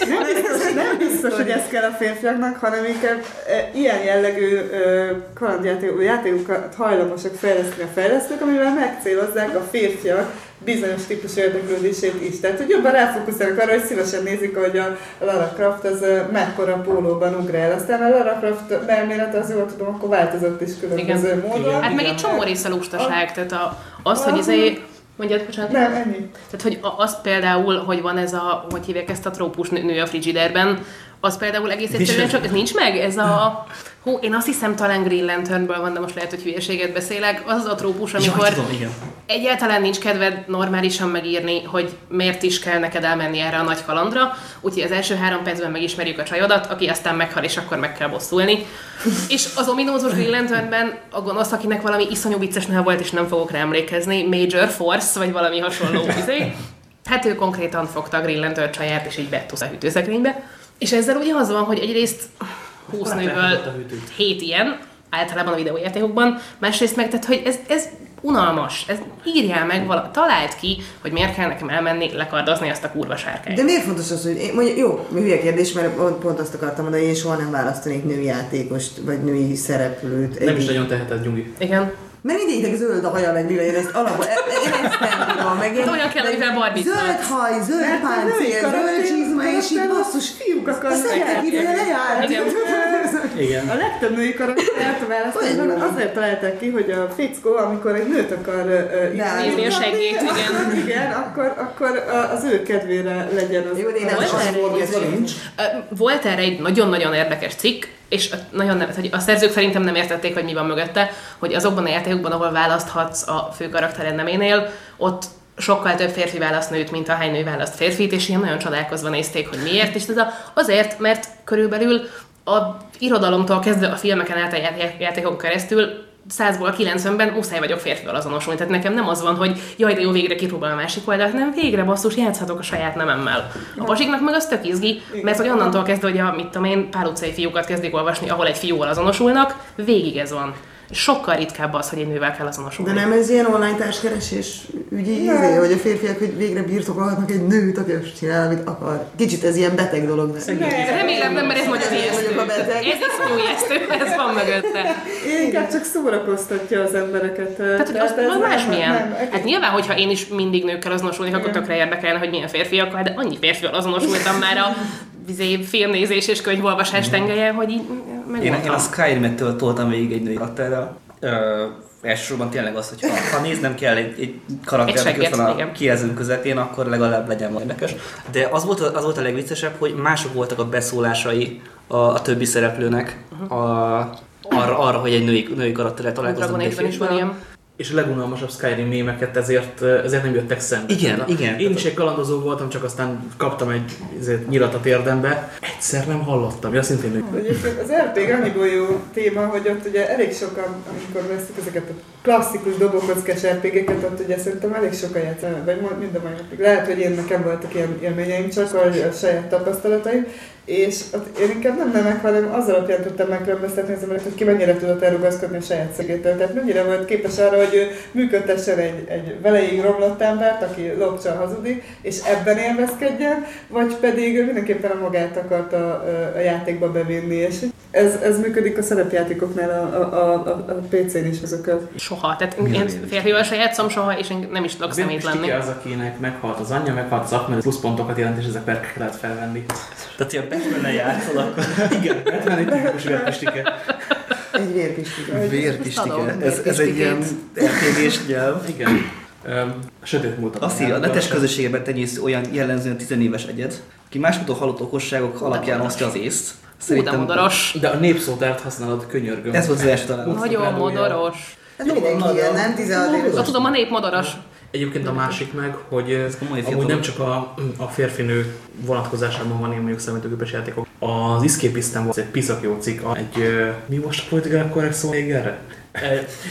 nem biztos, nem biztos, hogy ez kell a férfiaknak, hanem inkább e, ilyen jellegű e, kalandjáték- játékokat hajlamosak fejleszteni a fejlesztők, amivel megcélozzák a férfiak bizonyos típusú érdeklődését is. Tehát, hogy jobban ráfókuszálnak arra, hogy szívesen nézik, hogy a Lara Croft az mekkora pólóban ugrál. Aztán a Lara Croft elmélete, az jól tudom, akkor változott is különböző Igen. módon. Hát meg egy csomó része lustaság, tehát a, az, hogy izé... Mondjad, bocsánat. Nem, ennyi. Tehát, hogy a- az például, hogy van ez a, hogy hívják ezt a trópus nő nő a frigiderben, az például egész egyszerűen csak, ez nincs meg, ez a, hú, én azt hiszem talán Green Lanternből van, de most lehet, hogy hülyeséget beszélek, az az a trópus, amikor tudom, igen. egyáltalán nincs kedved normálisan megírni, hogy miért is kell neked elmenni erre a nagy kalandra, úgyhogy az első három percben megismerjük a csajodat, aki aztán meghal, és akkor meg kell bosszulni. és az ominózus Green Lanternben a gonosz, akinek valami iszonyú vicces neve volt, és nem fogok rá emlékezni, Major Force, vagy valami hasonló izé. Hát ő konkrétan fogta a Green Lantern csaját, és így betusz a hűtőszekrénybe. És ezzel ugye az van, hogy egyrészt 20 nőből Ráfogott a hűtőt. 7 ilyen, általában a videójátékokban, másrészt meg, tehát, hogy ez, ez unalmas, ez írjál meg vala, találd ki, hogy miért kell nekem elmenni lekardozni azt a kurva sárkányt. De miért fontos az, hogy én, mondjuk, jó, hülye kérdés, mert pont, azt akartam mondani, hogy én soha nem választanék női játékost, vagy női szereplőt. Nem Egy- is nagyon teheted, Gyungi. Igen. Mert mindegyiknek zöld a haja, meg én ezt alapból, e- én ezt nem tudom, meg én, Olyan kell, amivel. Zöld haj, zöld páncél, zöld és így karakter- basszus, fiúk akarnak. szeretek ideje lejár. Igen. Igen. A legtöbb női karaktert Olyan. azért találták ki, hogy a fickó, amikor egy nőt akar Nézni a seggét, igen. igen, akkor, akkor az ő kedvére legyen az. Jó, én nem Volt erre egy- hogy nincs. Ö, Volt erre egy nagyon-nagyon érdekes cikk, és a- nagyon nem, hogy a szerzők szerintem nem értették, hogy mi van mögötte, hogy azokban a játékokban, ahol választhatsz a fő karaktered neménél, ott sokkal több férfi választ nőt, mint ahány nő választ férfit, és ilyen nagyon csodálkozva nézték, hogy miért. És ez a, azért, mert körülbelül a irodalomtól kezdve a filmeken át a já- játékokon keresztül 100-ból 90-ben muszáj vagyok férfival azonosulni. Tehát nekem nem az van, hogy jaj, de jó, végre kipróbál a másik oldalt, nem végre basszus, játszhatok a saját nememmel. A pasiknak meg az tök izgi, mert hogy onnantól kezdve, hogy a, mit tudom én, pár utcai fiúkat kezdik olvasni, ahol egy fiúval azonosulnak, végig ez van. Sokkal ritkább az, hogy egy nővel kell azonosulni. De nem ez ilyen online társkeresés ügyi, izé, hogy a férfiak, hogy végre birtokolhatnak egy nőt, aki azt csinál, amit akar. Kicsit ez ilyen beteg dolog. Nem? Remélem nem, mert ez nagyon Én ijesztő. vagyok a beteg. Ez iszonyú ijesztő, ez van mögötte. Én inkább csak szórakoztatja az embereket. Tehát, hogy az, az másmilyen. Nem, Hát nyilván, hogyha én is mindig nőkkel azonosulnék, akkor tökre érdekelne, hogy milyen férfiakkal, de annyi férfival azonosultam már a vizé, filmnézés és könyvolvasás tengelyen, hogy így Én, én megvoltam. a Skyrim-et tölt- toltam végig egy női karakterrel. Ö, elsősorban tényleg az, hogy ha, ha néznem kell egy, egy karakter, aki ott van a kijelzőn közepén, akkor legalább legyen valami érdekes. De az volt, a- az volt a legviccesebb, hogy mások voltak a beszólásai a, a többi szereplőnek Mhm. a, arra, arra, hogy egy női, női karakterrel A találkoznak Dragon Age-ben is van ilyen. És a legunalmasabb Skyrim mémeket ezért, ezért nem jöttek szembe. Igen, Tehát igen. Én is egy kalandozó voltam, csak aztán kaptam egy ezért, nyilat a térdembe. Egyszer nem hallottam, ja szintén. Egyébként az RPG annyiból jó téma, hogy ott ugye elég sokan, amikor veszük ezeket a klasszikus dobókockás RPG-ket, ott ugye szerintem elég sokan játszanak, vagy mind a mai napig. Lehet, hogy én nekem voltak ilyen élményeim csak, vagy a saját tapasztalataim, és ott én inkább nem nemek, hanem az alapján tudtam megkülönböztetni az embereket, hogy ki mennyire tudott elrugaszkodni a saját szegétől. Tehát mennyire volt képes arra, hogy ő működtessen egy, egy veleig romlott embert, aki lopcsal hazudik, és ebben élvezkedjen, vagy pedig ő mindenképpen a magát akarta a játékba bevinni, és ez, ez működik a szerepjátékoknál a, a, a, a PC-n is ezeket. Soha. Tehát én férfival se játszom soha, és én nem is tudok szemét lenni. Az, akinek meghalt az anyja, meghalt az apja, mert pluszpontokat jelent, és ezek perkeket lehet felvenni. Tehát ilyen Batman-nel játszol, akkor Igen, Batman egy tipikus vérpistike. Egy vérpistike. vérpistike. Ez, ez egy ilyen RPG-s nyelv. Igen. Sötét múltat. Azt írja, a netes közösségben tenyésztő olyan jellemzően tizenéves egyed, ki másokról hallott okosságok alapján osztja az észt. Hú, de modoros. De a népszótárt használod, könyörgöm. Ez volt az első találat. Nagyon modoros. Hát mindenki ilyen, nem? 16 Ha éves. tudom, a nép modoros. Egyébként a másik meg, hogy komoly amúgy nem csak a, a férfinő vonatkozásában van ilyen mondjuk számítógépes játékok. Az Escapisten volt egy piszak jó cikk, egy, mi most a politikai korrekt szó még erre?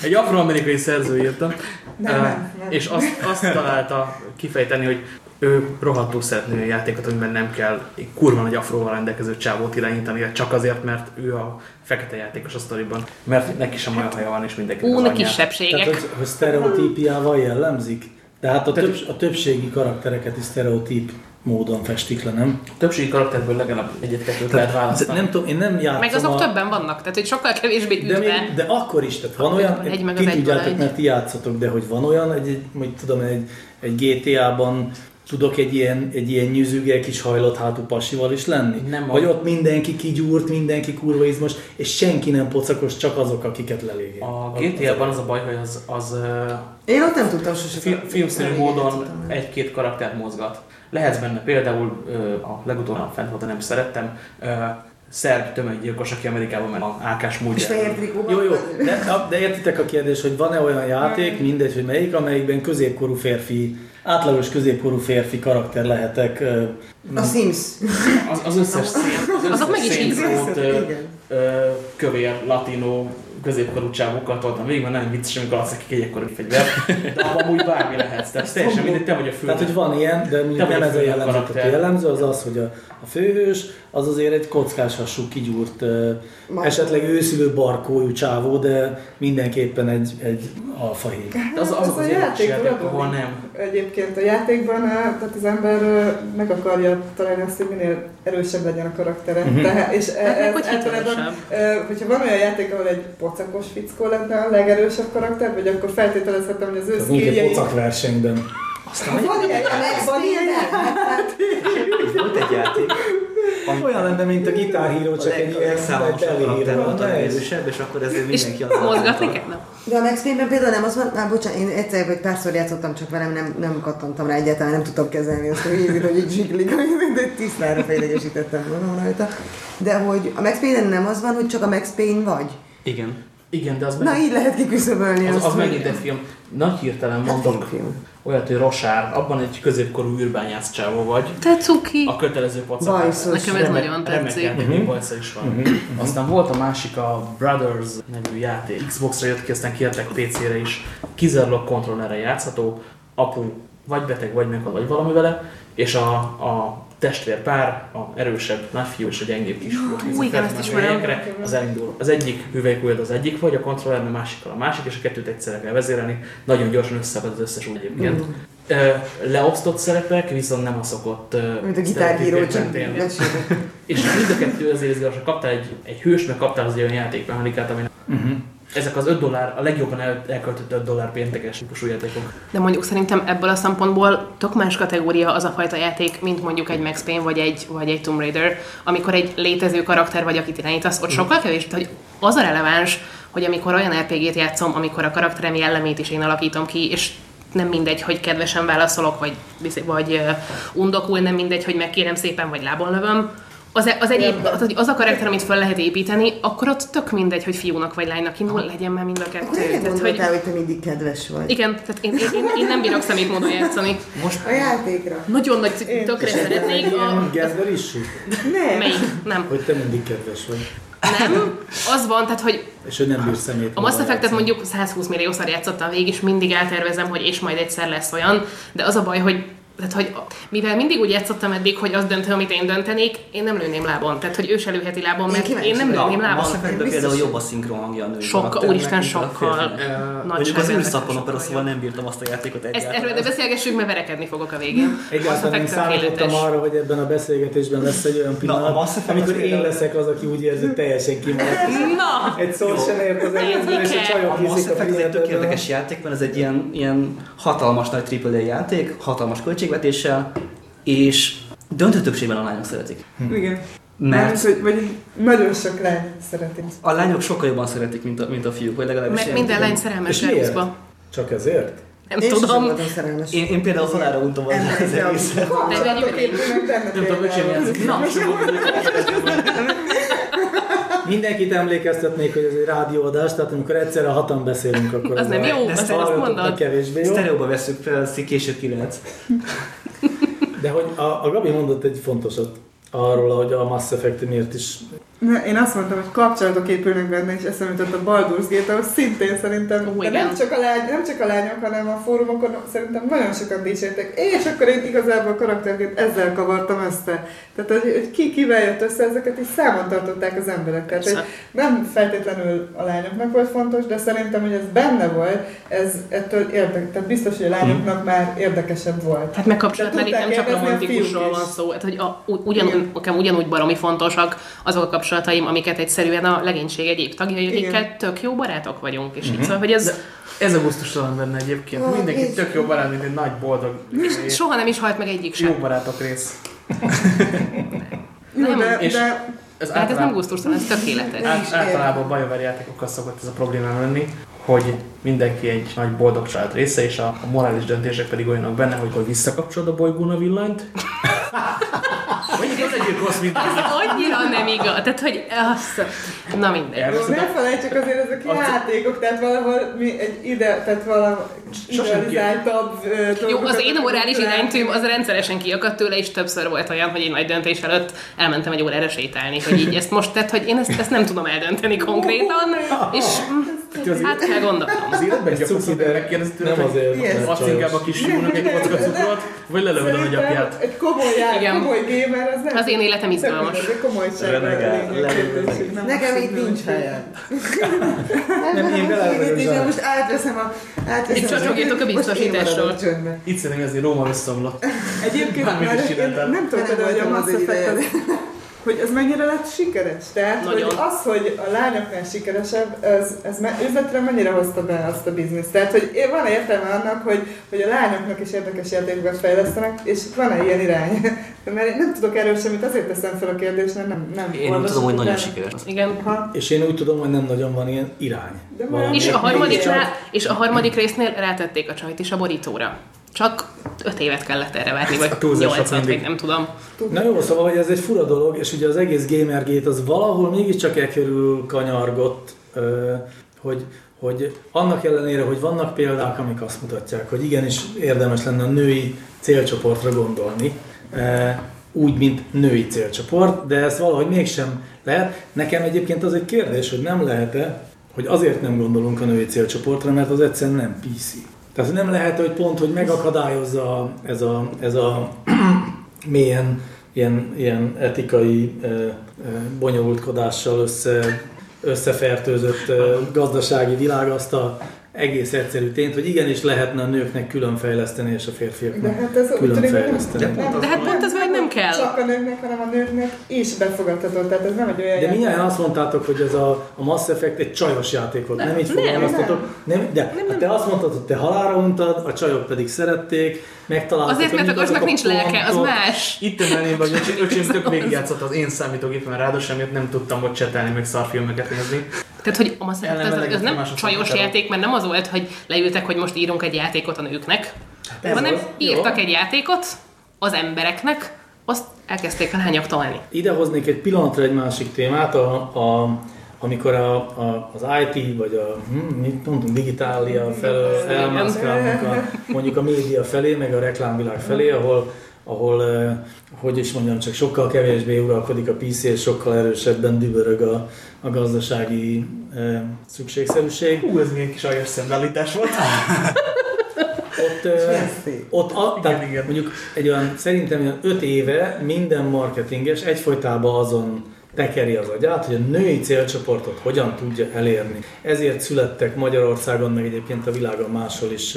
Egy, afroamerikai szerző írtam, Nem, nem, nem. és azt, azt találta kifejteni, hogy ő rohadtul szeretné a játékot, amiben nem kell egy kurva nagy afróval rendelkező csávót irányítani, csak azért, mert ő a fekete játékos a sztoriban. Mert neki sem olyan haja van, és mindenki Ú, az ne anyja. kisebbségek. Tehát, hogy, hogy sztereotípiával jellemzik? Tehát a, több, a többségi karaktereket is sztereotíp módon festik le, nem? A többségi karakterből legalább egyet-kettőt lehet választani. Nem tudom, én nem játszom Meg azok a... többen vannak, tehát hogy sokkal kevésbé De, ütve. még, de akkor is, tehát van olyan, Egy meg egyből tudjátok, egy. mert ti játszatok, de hogy van olyan, egy, egy, hogy tudom, egy, egy GTA-ban tudok egy ilyen, egy ilyen nyüzüge, kis hajlott hátú pasival is lenni? Nem Vagy a- ott mindenki kigyúrt, mindenki kurva izmos, és senki nem pocakos, csak azok, akiket lelégél. A GTA-ban az a baj, hogy az, az Én ott nem tudtam sose. fi- filmszerű módon egy-két karaktert mozgat. Lehetsz benne például, a legutóbb fent volt, de nem szerettem, szerb tömeggyilkos, aki Amerikában ment a ákás trikóban. Jó, jó, de, de értitek a kérdés, hogy van-e olyan játék, mindegy, hogy melyik, amelyikben középkorú férfi, átlagos középkorú férfi karakter lehetek. A Sims. Az, az összes szín, az Azok meg összes is ö, Igen. ö, kövér, latino, középkorú csávokkal toltam végig, mert nem vicces, amikor azt egy ekkora fegyver, de abban úgy bármi lehet. Tehát teljesen mindegy, te vagy a fő. Tehát, hogy van ilyen, de vagy nem ez a jellemző. karakter. Tehát a jellemző az az, hogy a, a főhős az azért egy kockás hasú, kigyúrt, Ma- esetleg őszülő barkójú csávó, de mindenképpen egy, egy alfahíg. De az, azok Ez az a érdekes játék játékok, valami. ahol nem. Egyébként a játékban eh, tehát az ember meg akarja találni azt, hogy minél erősebb legyen a karaktere. Mhm. Tehát, és Hát meg ez hogy általában, hitelesebb. eh, hogyha van olyan játék, ahol egy pocakos fickó lenne a legerősebb karakter, vagy akkor feltételezhetem, hogy az ő Tehát mint egy pocak versenyben. Van ilyen, van ilyen, Volt egy játék, Olyan lenne, mint a gitárhíró, a csak egy a ilyen legszámosabb karakter volt a Ez. legerősebb, és akkor ezért mindenki az mozgatni kell? Nem. De a Max Payne-ben például nem az van, már bocsánat, én egyszer vagy párszor játszottam csak velem, nem, nem kattantam rá egyáltalán, nem tudtam kezelni azt, hogy így, hogy így zsiklik, de tisztára fejlegesítettem volna rajta. De hogy a Max Payne-en nem az van, hogy csak a Max Payne vagy. Igen. Igen, de az, Na meg, így lehet kiküszöbölni az, az megint egy film. Nagy hirtelen Hát mondok film. olyat, hogy Rosár, abban egy középkorú űrbányász csávó vagy. Te cuki. A kötelező. Bajszos. Nekem ez nagyon tetszik. Remek még bajsza is van. Aztán volt a másik, a Brothers nevű játék. Xbox-ra jött ki, aztán kiadták PC-re is. Kizárólag kontrollerre játszható. Apu vagy beteg, vagy meghal, vagy valami vele. És a, a testvérpár, a erősebb nagyfiú és a gyengébb kisfiú. Ú, igen, ezt ismerem. Az elindul. Az egyik hüvelykujjad az egyik vagy, a kontroller, a másikkal a másik, és a kettőt egyszerre kell vezérelni. Nagyon gyorsan összevad az összes úgy egyébként. Ö, Leosztott szerepek, viszont nem a szokott Mint a gitárhíró. És mind a kettő azért izgalmas, hogy kaptál egy, egy hős, meg kaptál az olyan játékmechanikát, ami Uh-huh. Ezek az 5 dollár, a legjobban el, elköltött 5 dollár péntekes típusú játékok. De mondjuk szerintem ebből a szempontból tök más kategória az a fajta játék, mint mondjuk egy Max Payne vagy egy, vagy egy Tomb Raider, amikor egy létező karakter vagy, akit irányítasz, ott sokkal kevés, hogy az a releváns, hogy amikor olyan RPG-t játszom, amikor a karakterem jellemét is én alakítom ki, és nem mindegy, hogy kedvesen válaszolok, vagy, vagy uh, undokul, nem mindegy, hogy megkérem szépen, vagy lábon lövöm, az, az, egyéb, az, az a karakter, amit fel lehet építeni, akkor ott tök mindegy, hogy fiúnak vagy lánynak indul, legyen már mind a kettő. Akkor Tehát, hogy, gondoltál, hogy te mindig kedves vagy. igen, tehát én, én, én, én nem bírok szemétmódon játszani. A játékra. Nagyon nagy tökre szeretnék. A... Gazder is, Nem. Melyik? Nem. hogy te mindig kedves vagy, Nem. Az van, tehát, hogy és hogy nem bírsz szemét. a Mass Effect-et mondjuk 120 milliószor játszottam végig, és mindig eltervezem, hogy és majd egyszer lesz olyan, de az a baj, hogy tehát, hogy mivel mindig úgy játszottam eddig, hogy az döntő, amit én döntenék, én nem lőném lábon. Tehát, hogy ő se lőheti lábon, Én mert kíváncsi én nem lőném Na, a lábon. Biztos. például jobb a szinkron hangja a női Sokkal, karakternek, úristen, a sokkal. Nagy Mondjuk az űrszakon opera, szóval nem bírtam azt a játékot egyáltalán. erről de beszélgessünk, mert verekedni fogok a végén. Mass Egyáltalán nem számítottam arra, hogy ebben a beszélgetésben lesz egy olyan a pillanat, amikor én leszek az, aki úgy érzi, hogy teljesen kimaradt. Na! Egy szó sem ért az egészből, és a csajok A Mass hiszik a Effect ez egy tök érdekes játék, mert ez egy ilyen, ilyen hatalmas nagy AAA játék, hatalmas költségvetéssel, és döntő többségben a lányok szeretik. Igen. Mert hogy, vagy nagyon sok lány szereti. a lányok sokkal jobban szeretik, mint a, mint a fiúk, vagy legalábbis Mert minden lány szerelmes miért? Eruszba. Csak ezért? Nem Én tudom. Én, én például halára untam az, egészet. De vegyük én. Nem tudom, öcsém játszik. Na, Mindenkit emlékeztetnék, hogy ez egy rádióadás, tehát amikor egyszerre hatan beszélünk, akkor Az nem a- jó, ezt azt mondod. kevésbé jó. Sztereóba veszük fel, azt később ki lehet. De hogy a, a Gabi mondott egy fontosat arról, hogy a Mass Effect miért is Ne, én azt mondtam, hogy kapcsolatok épülnek benne, és eszembe jutott a Baldur's Gate, ahol szintén szerintem, Ó, de nem csak, a lány, nem csak a lányok, hanem a fórumokon szerintem nagyon sokan dicsértek. És akkor én igazából karakterként ezzel kavartam össze. Tehát, hogy, hogy ki kivel jött össze, ezeket is számon tartották az emberek. Tehát, hogy nem feltétlenül a lányoknak volt fontos, de szerintem, hogy ez benne volt, ez ettől érdekes. Tehát biztos, hogy a lányoknak már érdekesebb volt. Hát meg kapcsolat, De mert itt nem csak romantikusról van szó, hát, hogy a, ugyanúgy, ugyanúgy baromi fontosak azok a kapcsolataim, amiket egyszerűen a legénység egyéb tagjai, akikkel tök jó barátok vagyunk, és így szóval, hogy ez Ez a gusztustalan benne egyébként. Ó, Mindenki és- tök jó barát, mint egy nagy boldog és soha nem is halt meg egyik jó sem. barátok rész. Jó, Nem, de, és- de Ez Tehát ez nem gusztustalan, ez tökéletes. Át, általában BioWare játékokkal szokott ez a problémám lenni, hogy mindenki egy nagy boldog család része, és a, a morális döntések pedig olyanok benne, hogy hogy visszakapcsolod a bolygón a villanyt, vagy összegyilkolsz mindent. Az annyira nem igaz. Tehát, hogy azt... Na mindegy. Ne a- felejtsük azért ezek Azt- játékok, tehát valahol mi egy ide, tehát valahol idealizáltabb Jó, az én morális iránytűm az rendszeresen kiakadt tőle, és többször volt olyan, hogy egy nagy döntés előtt elmentem egy órára sétálni, hogy így ezt most, tehát, hogy én ezt, ezt nem tudom eldönteni konkrétan, és Hát, Azért, hát kell gondolkodnom. Az életben gyakorlatilag erre kérdezett tőle, nem azért. Azt inkább a kis jónak egy kocka cukrot, vagy lelövöd a nagyapját. Egy komoly jár, komoly gamer, az nem. Az én életem izgalmas. Ez egy komolyság. Nekem itt nincs helye. Nem, én belelövöm. Most átveszem a... Itt csacsogétok a biztosításról. Itt szerintem azért Róma összeomlott. Egyébként már is csináltam. Nem tudom, hogy a Mass Effect hogy ez mennyire lett sikeres. Tehát, Nagyon. hogy az, hogy a lányoknál sikeresebb, ez, ez me- üzletre mennyire hozta be azt a bizniszt. Tehát, hogy é- van értelme annak, hogy, hogy a lányoknak is érdekes játékokat fejlesztenek, és van-e ilyen irány? Mert én nem tudok erről semmit, azért teszem fel a kérdést, mert nem, nem Én úgy tudom, hogy nagyon sikeres. Igen. Aha. És én úgy tudom, hogy nem nagyon van ilyen irány. De. És a, Még- harmadiknál, és a harmadik résznél rátették a csajt is a borítóra. Csak öt évet kellett erre várni, vagy nyolcat, vagy nem tudom. Na jó, szóval, hogy ez egy fura dolog, és ugye az egész Gamergate az valahol mégiscsak e körül kanyargott, hogy, hogy annak ellenére, hogy vannak példák, amik azt mutatják, hogy igenis érdemes lenne a női célcsoportra gondolni, úgy, mint női célcsoport, de ezt valahogy mégsem lehet. Nekem egyébként az egy kérdés, hogy nem lehet-e, hogy azért nem gondolunk a női célcsoportra, mert az egyszerűen nem PC. Tehát nem lehet, hogy pont, hogy megakadályozza ez a, ez a mélyen ilyen, ilyen etikai bonyolultkodással össze, összefertőzött gazdasági világ azt a egész egyszerű tényt, hogy igenis lehetne a nőknek külön fejleszteni, és a De férfiaknak hát ez külön hogy nem- fejleszteni. nem- De hát pont ez, hogy nem kell. Csak a nőknek, hanem a nőknek is befogadható. Tehát ez nem egy olyan De mindjárt azt mondtátok, hogy ez a, a Mass Effect egy csajos játék volt, nem így Nem, fogalmaztatok. Nem, de hát te azt mondtad, hogy te halálra untad, a csajok pedig szerették, megtaláltak Azért, mert a kosnak nincs lelke, az más. Itt emelném, hogy öcsém, öcsém tök végigjátszott az én számítógépemen, ráadásul emiatt nem tudtam ott csetelni, meg szarfilmeket nézni. Tehát, hogy a az, Ellenben az nem csajos játék, mert nem az volt, hogy leültek, hogy most írunk egy játékot a nőknek, ez hanem az, írtak jó. egy játékot az embereknek, azt elkezdték a lányok tolni. Ide hoznék egy pillanatra egy másik témát, a, a, amikor a, a, az IT, vagy a, hm, mit mondtunk, digitália felől elmászkálunk a, mondjuk a média felé, meg a reklámvilág felé, ahol, ahol eh, hogy is mondjam, csak sokkal kevésbé uralkodik a PC, és sokkal erősebben dübörög a, a gazdasági eh, szükségszerűség. Hú, ez milyen kis aljas szembeállítás volt. Ott, eh, ott a, tehát Igen, igen. mondjuk egy olyan, szerintem olyan öt éve minden marketinges egyfolytában azon tekeri az agyát, hogy a női célcsoportot hogyan tudja elérni. Ezért születtek Magyarországon, meg egyébként a világon máshol is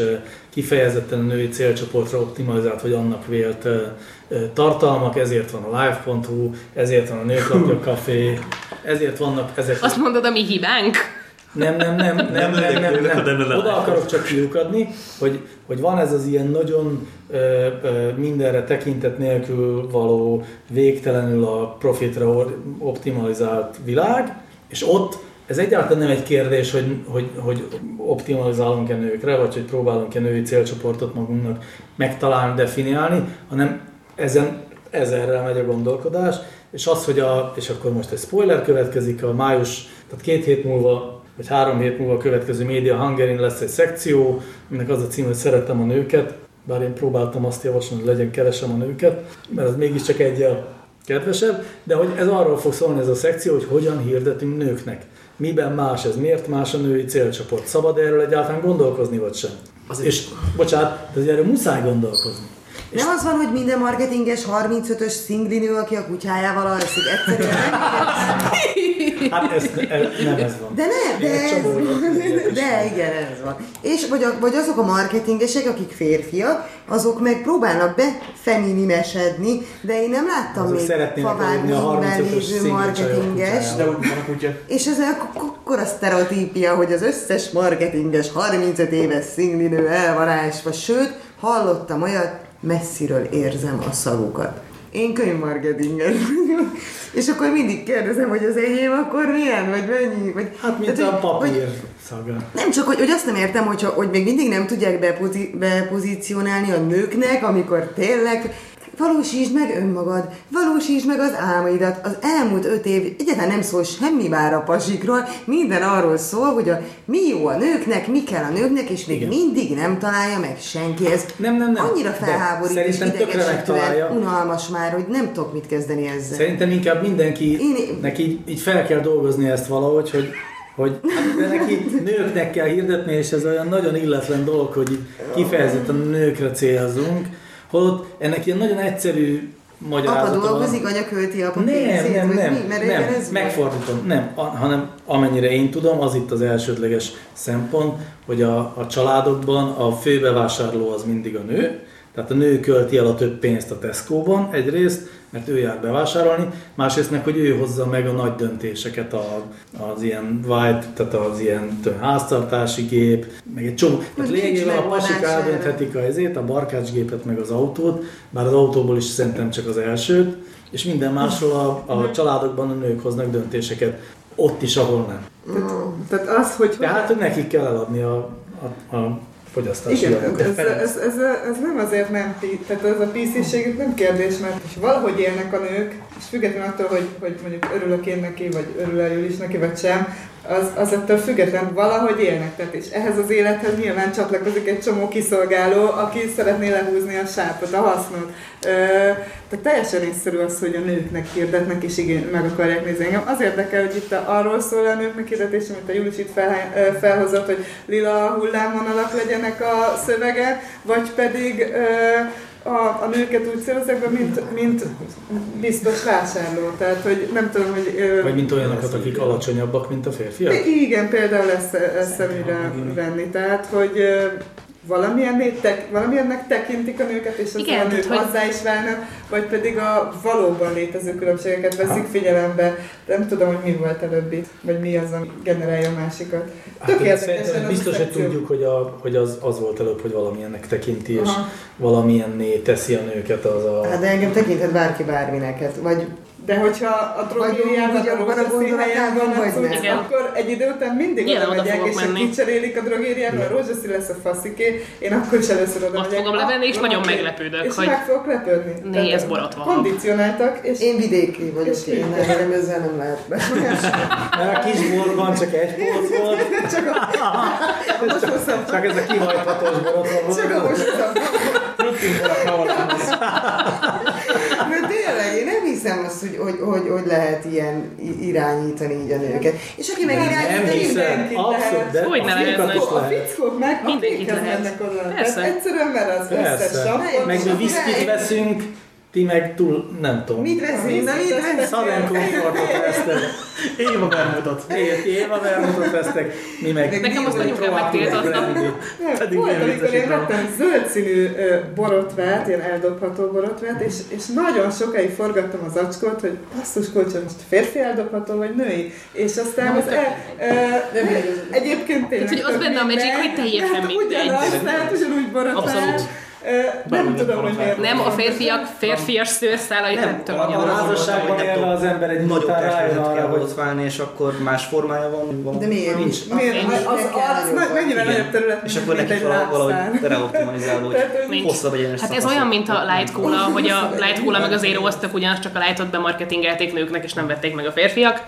kifejezetten a női célcsoportra optimalizált, vagy annak vélt tartalmak, ezért van a live.hu, ezért van a Nőklapja Café, ezért vannak ezek... Azt mondod, ami hibánk? Nem, nem, nem, nem, nem, nem, nem, nem. Oda akarok csak kiukadni, hogy, hogy van ez az ilyen nagyon mindenre tekintet nélkül való, végtelenül a profitra optimalizált világ, és ott ez egyáltalán nem egy kérdés, hogy, hogy, hogy optimalizálunk-e nőkre, vagy hogy próbálunk-e női célcsoportot magunknak megtalálni, definiálni, hanem ezen ezerrel megy a gondolkodás, és az, hogy a, és akkor most egy spoiler következik, a május, tehát két hét múlva, vagy három hét múlva a következő Media Hungarin lesz egy szekció, aminek az a cím, hogy Szeretem a nőket, bár én próbáltam azt javasolni, hogy legyen Keresem a nőket, mert ez mégiscsak egy a kedvesebb, de hogy ez arról fog szólni ez a szekció, hogy hogyan hirdetünk nőknek. Miben más ez, miért más a női célcsoport? Szabad erről egyáltalán gondolkozni, vagy sem? Azért- És bocsánat, de erről muszáj gondolkozni. Nem az van, hogy minden marketinges 35-ös szinglinő, aki a kutyájával alszik. Egyszerűen nem Hát ez, ez nem ez van. De nem, de ez, de igen, ez van. És vagy, a, vagy azok a marketingesek, akik férfiak, azok meg próbálnak befeminimesedni, de én nem láttam Azok még a 35-ös lévő marketinges. De úgy van a kutya. És ez ak- akkora sztereotípia, hogy az összes marketinges 35 éves szinglinő el van ásva, sőt, hallottam olyat, messziről érzem a szagukat. Én könyvmarketinges vagyok. És akkor mindig kérdezem, hogy az enyém akkor milyen, vagy mennyi, vagy... Hát mint Tehát, a hogy- hogy- papír szaga. nem csak, hogy, hogy azt nem értem, hogy, hogy még mindig nem tudják bepozi, bepozícionálni a nőknek, amikor tényleg valósítsd meg önmagad, valósítsd meg az álmaidat. Az elmúlt öt év egyáltalán nem szól semmi bár a pasikról, minden arról szól, hogy a, mi jó a nőknek, mi kell a nőknek, és még Igen. mindig nem találja meg senki. Ez Nem, nem, nem. annyira felháborít és idegesítően unalmas már, hogy nem tudok mit kezdeni ezzel. Szerintem inkább mindenkinek Én- így, így fel kell dolgozni ezt valahogy, hogy hogy de neki nőknek kell hirdetni, és ez olyan nagyon illetlen dolog, hogy kifejezetten nőkre célzunk, holott ennek ilyen nagyon egyszerű Apa magyarázata van. dolgozik, anya költi apa Nem, pénzét, nem, nem, mi? Mert nem, ez megfordítom, nem, a, hanem amennyire én tudom, az itt az elsődleges szempont, hogy a, a családokban a főbevásárló az mindig a nő, tehát a nő költi el a több pénzt a Tesco-ban egyrészt, mert ő jár bevásárolni, másrészt meg, hogy ő hozza meg a nagy döntéseket, a, az ilyen white, tehát az ilyen háztartási gép, meg egy csomó. Tehát lényegében a pasik eldönthetik a ezét, a barkácsgépet meg az autót, bár az autóból is szerintem csak az elsőt, és minden másról a, a családokban a nők hoznak döntéseket. Ott is, ahol nem. Tehát az, hogy... Tehát, hogy nekik kell eladni a, a, a fogyasztási Igen, ez, ez, ez, ez, nem azért nem, tehát ez a PC-ség nem kérdés, mert és valahogy élnek a nők, és függetlenül attól, hogy, hogy mondjuk örülök én neki, vagy örül Júli is neki, vagy sem, az, az ettől független valahogy élnek. Tehát és ehhez az élethez nyilván csatlakozik egy csomó kiszolgáló, aki szeretné lehúzni a sápot, a hasznot. Ö, tehát teljesen észszerű az, hogy a nőknek hirdetnek, és igen, meg akarják nézni engem. Az érdekel, hogy itt a, arról szól a nőknek hirdetés, amit a Julis itt fel, felhozott, hogy lila hullámvonalak legyenek a szövege, vagy pedig ö, a, a nőket úgy be, mint, mint biztos vásárló. Tehát, hogy nem tudom, hogy... ö, Vagy mint olyanokat, akik alacsonyabbak, mint a férfiak? igen, például ezt, ezt szemügyre venni. Tehát, hogy valamilyen tek, valamilyennek tekintik a nőket, és az Igen, a nők hogy- azzá is válnak, vagy pedig a valóban létező különbségeket veszik figyelembe. Nem tudom, hogy mi volt előbb itt, vagy mi az, ami generálja a másikat. Hát Tök az biztos, hogy tudjuk, hogy, a, hogy az, az volt előbb, hogy valamilyennek tekinti, és Aha. valamilyenné teszi a nőket az a... Hát de engem tekinthet bárki bárminek, hát, vagy De hogyha a drogériában a a rózsaszín helyen van a cucc, nem. akkor egy idő után mindig oda megyek, és ha menni. kicserélik a drogériában, a rózsaszín lesz a fasziké, én akkor is először oda megyek. fogom levenni, és Akkor nagyon meglepődök, És hogy meg fogok lepődni. né, ez borotva. Kondicionáltak, és én vidéki vagyok, És én nekem ezzel nem lehet be. Mert a kisboltban csak egy polc volt, most hoztam csak ez a kihajthatós borotva volt. csak a nem hiszem azt, hogy, hogy, hogy, hogy lehet ilyen irányítani így a nőket. És aki meg Nem, Nem hiszem, abszolút, de Hogy ne a lehetne? is A lehet. fickók meg a Mindenkit fékhez lehet. mennek oda. Egyszerűen, mert az összes sapot, Meg mi viszkit veszünk, ti meg túl, nem tudom. mit veszünk, na mit veszünk? Southern Comfortot vesztek. Én a bermudat. Év, éva vermutat vesztek, mi meg... Nekem azt anyukám megtiltotta. Nem, Pedig volt, én amikor én vettem zöld színű borotvát, ilyen eldobható borotvát, és, és nagyon sokáig forgattam az acskót, hogy basszus kulcsom, most férfi eldobható, vagy női. És aztán az el, ö, egyébként tényleg... Tehát, hogy az benne a magic, hogy teljesen mindegy. Ugyanaz, lehet ugyanúgy borotvát. Abszolút. Nem Bármilyen tudom, hogy miért. Nem, a férfiak férfias szőrszálai, nem, nem tudom, a- házasságban élve az ember egy nagyobb arra, kell hogy borotválni, és akkor más formája van. van. De miért? Nincs. Miért? Én Az, az mennyire nagyobb terület, És akkor neki vala- valahogy lábszár. reoptimalizáló, hogy hosszabb egyenes Hát ez olyan, mint a Light Cola, hogy a Light Cola meg az Aero, az tök ugyanaz, csak a Lightot bemarketingelték nőknek, és nem vették meg a férfiak.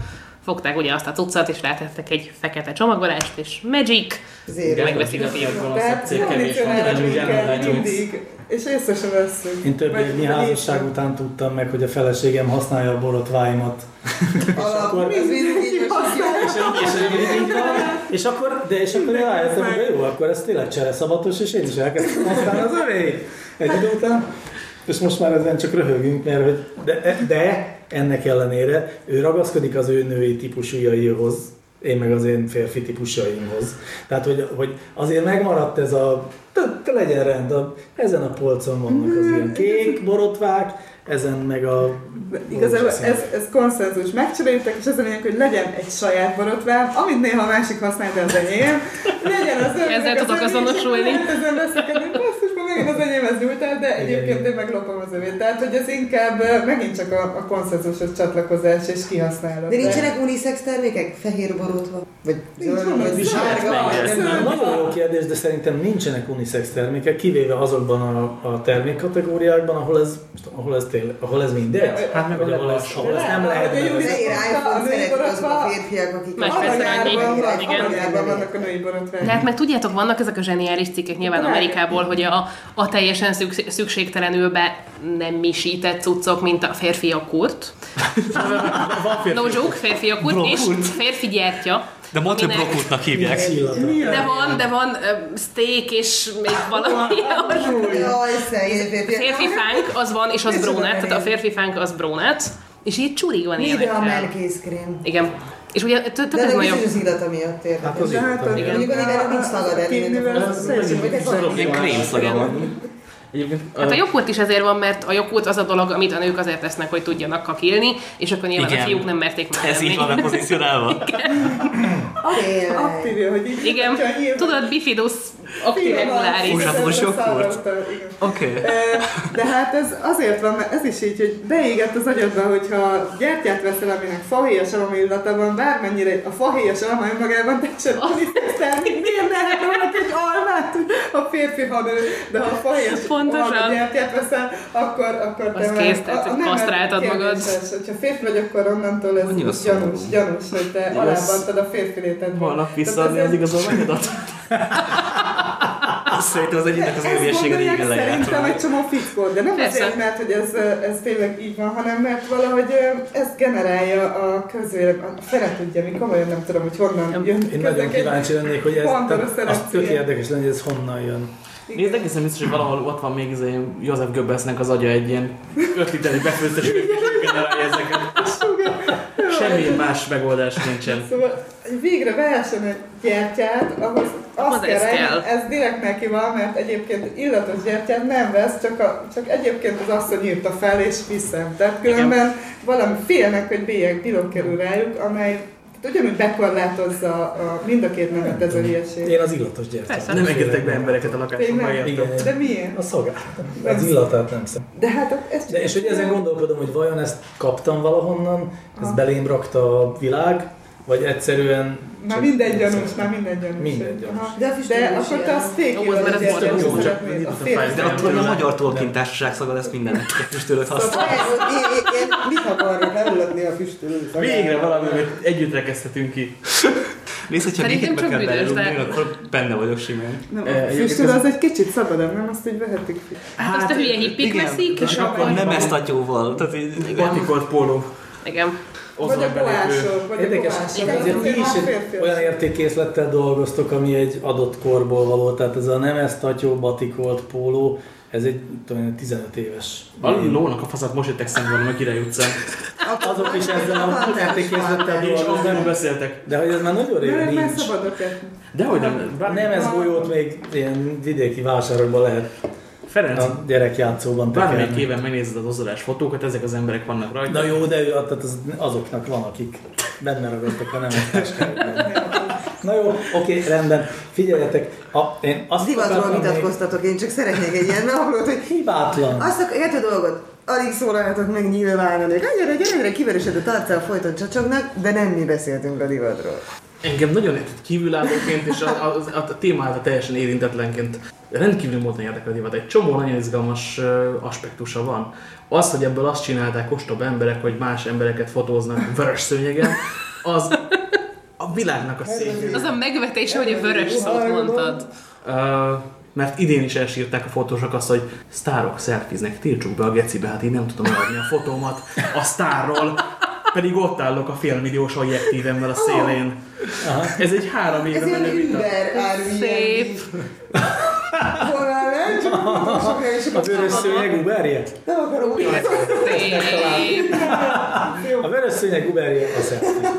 Fogták ugye azt a cuccat, és rátettek egy fekete csomaggolást, és magic, Zéro. megveszik a fiúk. Tehát mindig, és észre sem vesszük. Én több évnyi házasság után tudtam meg, hogy a feleségem használja a borotváimat. Mindig így És akkor, de és akkor én rájöttem, hogy jó, akkor ez tényleg csereszabatos, és én is elkezdtem használni az övé egy idő után. És most már ezen csak röhögünk, mert hogy de, de ennek ellenére ő ragaszkodik az ő női típusújaihoz, én meg az én férfi típusaimhoz. Tehát, hogy, hogy azért megmaradt ez a, te, te legyen rend, a, ezen a polcon vannak az ilyen kék borotvák, ezen meg a... Igazából ez, ez konszenzus. Megcseréltek, és az a lényeg, hogy legyen egy saját borotvám, amit néha a másik használ, de az enyém. Legyen az ön, Ezzel tudok azonosulni. Ezen veszekedünk, megint az enyém ez nyújtál, de egyébként én meg lopom az övét. Tehát, hogy ez inkább megint csak a, a konszenzusos csatlakozás és kihasználod. De nincsenek unisex termékek? Fehér borotva? Vagy. Nagyon jó kérdés, de szerintem nincsenek unisex termékek, kivéve azokban a, a termékkategóriákban, ahol ez, ahol ez, tényleg, ahol ez mindegy. Hát meg a ahol ez, ahol ez nem lehet. De Fehér iPhone A női szeretik azok a férfiak, akik... Alanyárban vannak a női borotványok. De hát meg tudjátok, vannak ezek a zseniális cikkek nyilván. Amerikából, hogy a, a teljesen szükség, szükségtelenül be nem misített cuccok, mint a férfi kurt. Van férfi. No joke, férfi kurt, és férfi gyertya. De mondd, hogy brokutnak hívják. De van, de van ö, steak és még valami. Férfi fánk az van, és az brunette, tehát a férfi fánk az brunette, és így csurig van Ide a melkészkrém. Igen. És ugye De ez nagyon... biztos az illata miatt Hát érdekes. az De hát illata. az-. Mondjuk a Nivea nincs szagad elég, az. Ilyen krém szaga van. Egyébként Hát a joghurt is ezért van, mert a joghurt az a dolog, amit a nők azért tesznek, hogy tudjanak kakilni, és akkor nyilván Igen. a fiúk nem merték meg Ez így van pozícionálva. Tényleg. Aktív, hogy így Igen, tudod, bifidus actiregularis. Húsapos joghurt. Igen. Oké. De hát ez azért van, mert ez is így, hogy beégett az agyadba, hogyha gyertyát veszel, aminek fahéjas alma illata van, bármennyire a fahéjas alma önmagában anisztesztelni, miért ne valaki egy almát, a férfi hanő, de ha a fahéjas Pontosan. gyertyát veszel, akkor, akkor te már- kész, tehát, hogy nemed kasztráltad magad. Hogyha férfi vagy, akkor onnantól ez Annyira gyanús, szomorú. gyanús, hogy te Igaz. alábbantad a férfi létedből. holnap visszaadni az igazolványodat? Szerintem az egyiknek az gondolják régen lejárt. Szerintem egy csomó fickót, de nem Persze. azért, mert hogy ez, ez tényleg így van, hanem mert valahogy ez generálja a közvélemény, a fele tudja, mi komolyan nem tudom, hogy honnan jön. Én nagyon kíváncsi lennék, hogy ez, tehát az tök érdekes lenne, hogy ez honnan jön. Nézd, egészen biztos, hogy valahol ott van még ilyen József Göbbelsnek az agya egy ilyen 5 literes befőztes generálja ezeket. Semmi más megoldás nincsen. Szóval végre vehessen egy gyertyát, ahhoz azt kell, kell. ez direkt neki van, mert egyébként illatos gyertyát nem vesz, csak, a, csak egyébként az asszony írta fel és viszem. Tehát különben valami félnek, hogy bélyeg bilok kerül rájuk, amely tehát ugyanúgy bekorlátozza a, mind a két nemet ez a hülyeség. Én az illatos gyertyát. Nem engedtek be embereket a. Igen. De miért? A szagát. Az illatát nem szem. De hát ez De és hogy ezen gondolkodom, hogy vajon ezt kaptam valahonnan, ezt belém rakta a világ, vagy egyszerűen... Már minden gyanús, már minden gyanús. Minden gyanús. Aha. De a De akkor te a steak A a De attól a magyar Tolkien társaság szaga lesz mindennek, a füstölőt használ. Mondják, hogy én- mit akarnak előadni a füstölő szagát? Végre valami, amit együtt rekeszthetünk ki. Nézd, hogyha csak kell büdös, de- belerúgni, akkor benne vagyok simán. A füstölő ez- az egy kicsit szabadabb, nem? Azt így vehetik ki. Hát azt a hülye hippik veszik, és De akkor... Nem ezt atyóval. Tehát így, Batikolt póló. Igen. Vagy a belépő. vagy Érdekes. Igen. azért ti is egy olyan értékkészlettel dolgoztok, ami egy adott korból való, tehát ez a nem ezt tatyó, batikolt póló, ez egy tudom, én, 15 éves. A lónak a faszat most jöttek szemben a Király utcán. Azok is ezzel a értékkészlettel És angolul dolgoznak. beszéltek. De hogy ez már nagyon régen már nincs. szabadok etni. Dehogy nem. Nem ez golyót még ilyen vidéki vásárokban lehet Ferenc, a gyerekjátszóban bármelyik éven megnézed az ozzolás fotókat, ezek az emberek vannak rajta. Na jó, de ő, tehát az, azoknak van, akik benne ragadtak a nem Na jó, oké, rendben. Figyeljetek, a, én azt Divatról vitatkoztatok, én csak szeretnék egy ilyen naplót, hogy Hibátlan. azt akar, érted a dolgot? Alig szólalhatok meg nyilván, hogy gyere, gyere, kiveresedett arccal folyton csacsognak, de nem mi beszéltünk a divatról. Engem nagyon kívülállóként és a, a, a, a témát teljesen érintetlenként rendkívül módon érdekel a divat. Egy csomó nagyon izgalmas aspektusa van. Az, hogy ebből azt csinálták ostoba emberek, hogy más embereket fotóznak vörös szőnyegen, az a világnak a szép. Az a megvetés, hogy a vörös szót mondtad. Uh, mert idén is elsírták a fotósok azt, hogy sztárok szelfiznek, tiltsuk be a gecibe, hát én nem tudom eladni a fotómat a sztárról, pedig ott állok a félmilliós objektívemmel a szélén. Aha. Ez egy három Ez éve ilyen menő vita. Szép. Hol nem? Csak A vörös szőnyeg uberje? nem akarom úgy Szép. A vörös szőnyeg uberje a selfie.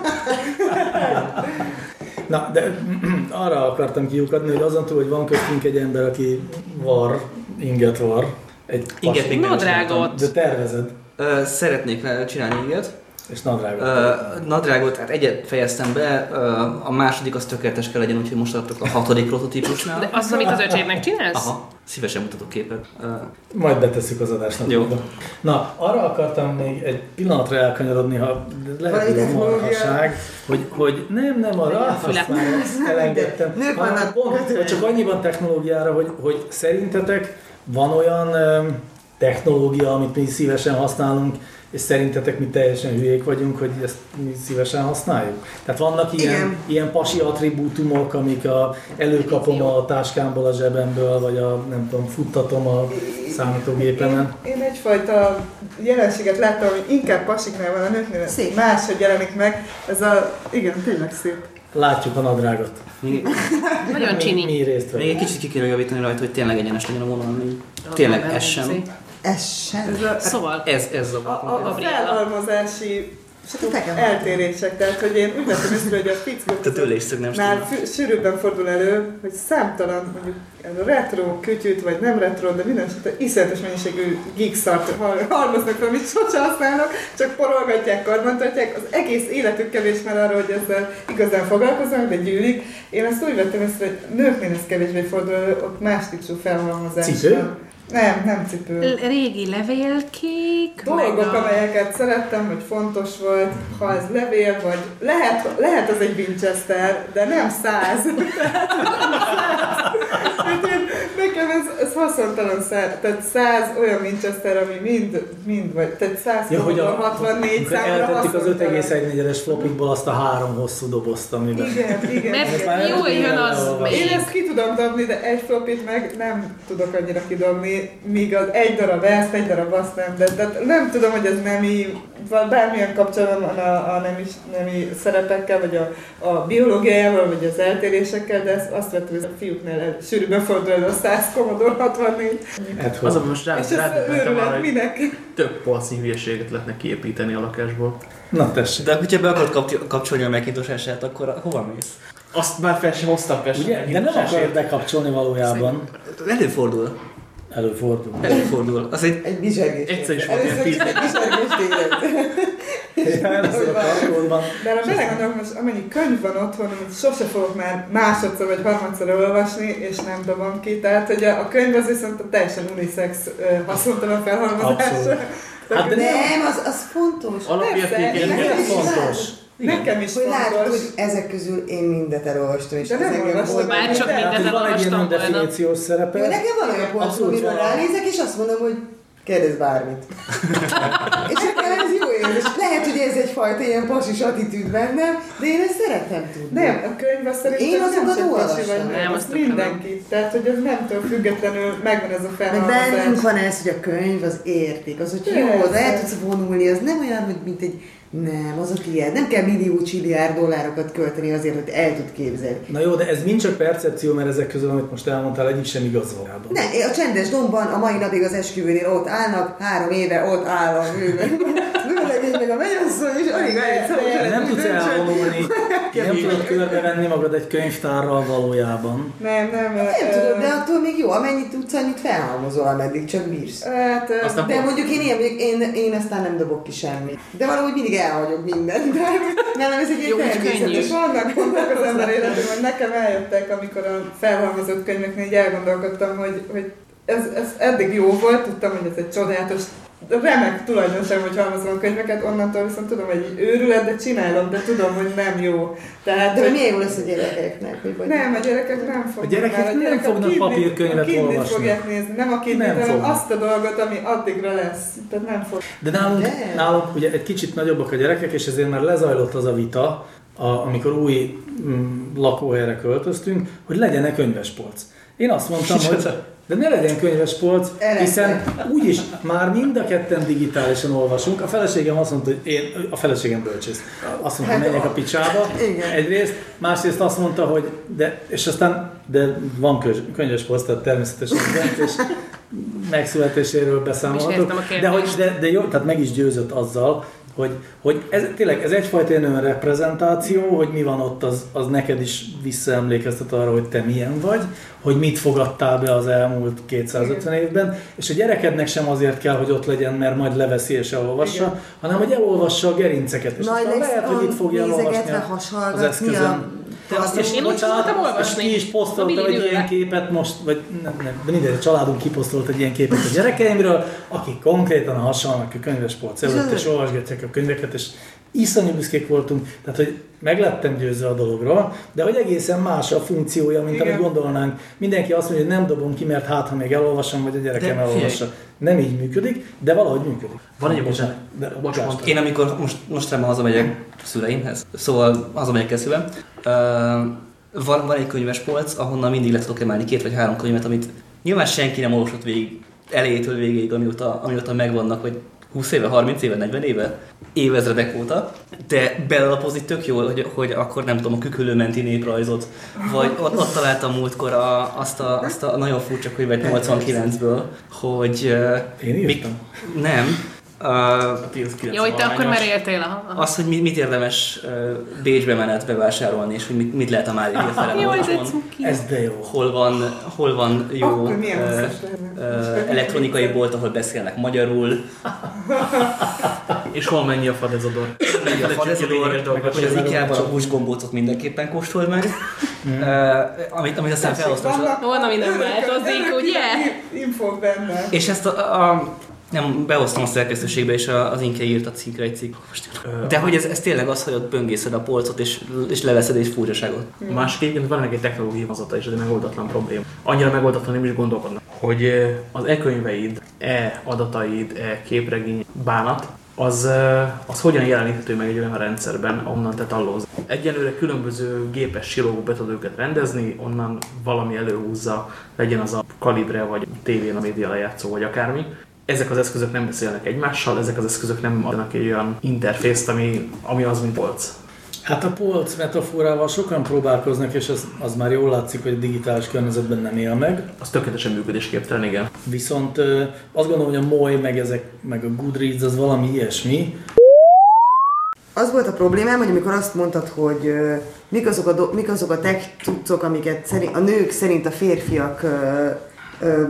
Na, de arra akartam kiukadni, hogy azon túl, hogy van köztünk egy ember, aki var, inget var. Egy Inget még nem. De tervezed, Ö, szeretnék csinálni ilyet. És nadrágot. Ö, nadrágot, hát egyet fejeztem be, ö, a második az tökéletes kell legyen, úgyhogy most tartok a hatodik prototípusnál. De azt, amit az öcsédnek csinálsz? Aha, szívesen mutatok képet. Ö, Majd betesszük az adásnak. Jó. Na, arra akartam még egy pillanatra elkanyarodni, ha lehet, hogy marhaság, hogy, hogy nem, nem arra, azt már elengedtem. Nők hanem vannak pont, csak annyiban technológiára, hogy, hogy szerintetek van olyan technológia, amit mi szívesen használunk, és szerintetek mi teljesen hülyék vagyunk, hogy ezt mi szívesen használjuk? Tehát vannak ilyen, Igen. ilyen pasi attribútumok, amik a, előkapom a táskámból, a zsebemből, vagy a, nem tudom, futtatom a számítógépemen. Én, én egyfajta jelenséget láttam, hogy inkább pasiknál van a nőknél, Szép. máshogy jelenik meg. Ez a, igen, tényleg szép. Látjuk a nadrágot. még, Nagyon Mi, csini. mi részt még egy kicsit ki kéne javítani rajta, hogy tényleg egyenes legyen a vonal, tényleg ez sem. Ez sem. Ez a, Szóval, Ez, ez a, a, a felhalmozási eltérések, tehát hogy én úgy vettem észre, hogy a nem Már sűrűbben fordul elő, hogy számtalan mondjuk ez a retro kütyűt, vagy nem retro, de minden esetre iszonyatos mennyiségű geek szart hal- halmoznak fel, amit sose használnak, csak porolgatják, karbantartják, az egész életük kevés már arra, hogy ezzel igazán foglalkoznak, de gyűlik. Én ezt úgy vettem észre, hogy nőknél ez kevésbé fordul elő, ott más típusú felhalmozás. Cipő? Nem, nem cipő. l- régi levélkék, Dolgok, a... amelyeket szerettem, hogy fontos volt, ha ez levél, vagy lehet, lehet az egy Winchester, de nem száz. Nekem ez, ez haszontalan száz, tehát száz olyan Winchester, ami mind, mind vagy, tehát száz Ja, hogy a, 64 amikor számra eltettük az haszontalan. 5,1-es flopikból azt a három hosszú dobozt, amiben... Igen, igen. Mert nem jön az. Én ezt ki tudom dobni, de egy flopit meg nem tudok annyira kidobni, míg az egy darab ezt, egy darab azt nem, de, de nem tudom, hogy ez nemi, vagy bármilyen kapcsolatban van a, a nemi, nemi szerepekkel, vagy a, a biológiával, vagy az eltérésekkel, de ezt azt vettem, hogy a fiúknál el, sűrűbben fordul elő a 100 Commodore 64, Hát, Az, ami most rá, és ez rádöbbentem arra, őrület minek? több polcnyi hülyeséget lehetne kiépíteni a lakásból. Na tessék. De hogyha be akarod kapcsolni, a Macintosását, akkor hova mész? Azt már fel sem hoztam persze. Ugye? De nem akarod bekapcsolni valójában. Előfordul. Előfordul. Előfordul. Az egy Egy bizsergés. Egyszer is volt Először ilyen egy kapcsolódban. De arra belegondolok, most amennyi könyv van otthon, amit sose fogok már másodszor vagy harmadszor olvasni, és nem dobom ki. Tehát, hogy a, könyv az viszont a teljesen unisex haszontalan felhalmozás. Abszolút. Hát de Nem, az, az fontos. Alapértékek. Persze, Igen. Nekem is Hogy látod, hogy ezek közül én mindet elolvastam, és De ez nem engem volt. Bár csak ilyen elolvastam volna. definíciós szerepe. Jó, nekem van olyan pont, amiről ránézek, és azt mondom, hogy kérdezz bármit. és nekem ez jó érzés. Lehet, hogy ez egyfajta ilyen pasis attitűd bennem, de én ezt szeretem tudni. Nem, a könyv azt szerintem Én nem azokat pasi olvastam. Nem, nem, azt mindenki. Tehát, hogy ez nemtől függetlenül megvan ez a Meg bennünk felhalmozás. van ez, hogy a könyv az érték, az, hogy jó, az el tudsz vonulni, az nem olyan, hogy mint egy nem, azok ilyen. Nem kell millió csilliárd dollárokat költeni azért, hogy el tud képzelni. Na jó, de ez mind csak percepció, mert ezek közül, amit most elmondtál, egyik sem igaz valójában. Ne, a csendes dombban a mai napig az esküvőnél ott állnak, három éve ott áll a műve. A mennyasszony, és alig eljött De nem tudsz elvonulni, nem tudod körbevenni magad egy könyvtárral valójában. Nem, nem. Nem tudod, de attól még jó, amennyit tudsz, annyit felhalmozol, ameddig csak bírsz. Hát, Aztán De mondjuk én ilyen vagyok, én, én aztán nem dobok ki semmit. De valahogy mindig elhagyok mindent. De nem, ez egy ilyen természetes. És vannak pontok az ember életében, hogy nekem eljöttek, amikor a felhalmozott könyveknél így elgondolkodtam, hogy, hogy ez, ez eddig jó volt, tudtam, hogy ez egy csodálatos remek tulajdonság, hogy halmozom a könyveket, onnantól viszont tudom, hogy őrület, de csinálom, de tudom, hogy nem jó. Tehát, De hogy milyen jó lesz a gyerekeknek, hogy nem, a gyerekek nem fognak. gyerekek mert nem gyerekek a fognak papírkönyvet a olvasni. fogják nézni, nem a kidnit, Nem hanem fognak. azt a dolgot, ami addigra lesz. Tehát nem fog. De nálunk, De. nálunk ugye egy kicsit nagyobbak a gyerekek, és ezért már lezajlott az a vita, a, amikor új mm, lakóhelyre költöztünk, hogy legyen -e könyvespolc. Én azt mondtam, hogy de ne legyen könyvespolc, hiszen úgyis már mind a ketten digitálisan olvasunk. A feleségem azt mondta, hogy én, a feleségem bölcsész. Azt mondta, hogy Hát, menjek a picsába. igen. Egyrészt, másrészt azt mondta, hogy de, és aztán, de van könyv- könyvespolc, tehát természetesen döntés megszületéséről beszámolhatok. De, hogy, de, de jó, tehát meg is győzött azzal, hogy, hogy ez, tényleg ez egyfajta ilyen önreprezentáció, hogy mi van ott, az, az neked is visszaemlékeztet arra, hogy te milyen vagy, hogy mit fogadtál be az elmúlt 250 évben, és a gyerekednek sem azért kell, hogy ott legyen, mert majd leveszi és elolvassa, Igen. hanem hogy elolvassa a gerinceket, és Majd aztán lesz lehet, hogy itt fogja elolvasni a- az eszközön. a... Te azt És én úgy szoktam olvasni. ki is posztoltam egy ilyen képet most, vagy nem, nem, de mindegy, a családunk kiposztolt egy ilyen képet a gyerekeimről, akik konkrétan a hasonlnak a könyvespolc előtt, és olvasgatják a könyveket, és iszonyú büszkék voltunk, tehát hogy meg lettem győzve a dologról, de hogy egészen más a funkciója, mint Igen. amit gondolnánk. Mindenki azt mondja, hogy nem dobom ki, mert hát ha még elolvasom, vagy a gyerekem De elolvassa. Nem így működik, de valahogy működik. Van egy Bocsánat, de, Bocs, bocsánat. Én amikor most, mostanában hazamegyek szüleimhez, szóval hazamegyek Keszőben, uh, van, van egy könyves polc, ahonnan mindig le tudok emelni két vagy három könyvet, amit nyilván senki nem olvasott végig, elejétől végéig, amióta, amióta megvannak, vagy 20 éve, 30 éve, 40 éve, évezredek óta, de belelapozni tök jó, hogy, hogy akkor nem tudom, a kükülő menti néprajzot, vagy ott, ott találtam múltkor a, azt, a, azt a nagyon furcsa könyvet 89-ből, hogy... Én írtam. Nem. Uh, A 10 Jó, hogy te akkor már éltél. Aha, aha. az, hogy mit, mit érdemes uh, Bécsbe menet bevásárolni, és hogy mit, mit lehet a Mária Jó, ez de jó. Hol van, hol van jó Akkor lenne? ö, elektronikai bolt, ahol beszélnek magyarul, És hol mennyi a fadezodor? Mennyi a fadezodor, hogy az IKEA-ban a húsgombócot mindenképpen kóstold meg, uh, amit, amit aztán. Vannak Van, ami nem változik, ugye? Infók benne. És ezt a, a nem, behoztam a szerkesztőségbe, és az Inke írt a cikkre egy cikk. De hogy ez, ez tényleg az, hogy ott böngészed a polcot, és, és leveszed egy furcsaságot. A másik egyébként van egy technológiai hazata is, ez egy megoldatlan probléma. Annyira megoldatlan nem is gondolkodnak, hogy az e-könyveid, e-adataid, e-képregény bánat, az, az hogyan jeleníthető meg egy olyan rendszerben, ahonnan te tallóz. Egyelőre különböző gépes silókba be tudod őket rendezni, onnan valami előhúzza, legyen az a kalibre, vagy tévén a média lejátszó, vagy akármi. Ezek az eszközök nem beszélnek egymással, ezek az eszközök nem adnak egy olyan interfészt, ami, ami az, mint polc. Hát a polc metaforával sokan próbálkoznak, és az, az már jól látszik, hogy a digitális környezetben nem él meg. Az tökéletesen működésképtelen, igen. Viszont azt gondolom, hogy a MOI, meg, ezek, meg a Goodreads az valami ilyesmi. Az volt a problémám, hogy amikor azt mondtad, hogy mik, azok a do- mik azok a tech cuccok, amiket szerint, a nők szerint a férfiak ö, ö,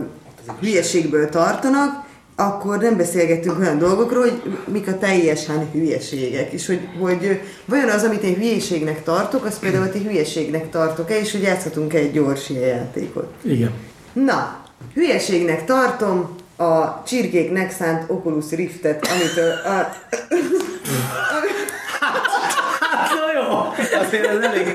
hülyeségből tartanak, akkor nem beszélgettünk olyan dolgokról, hogy mik a teljesen hülyeségek, és hogy, hogy vajon az, amit én hülyeségnek tartok, az például ti hülyeségnek tartok-e, és hogy játszhatunk egy gyors játékot. Igen. Na, hülyeségnek tartom a csirkéknek szánt Oculus Riftet, amitől a, Na jó, azért ez elég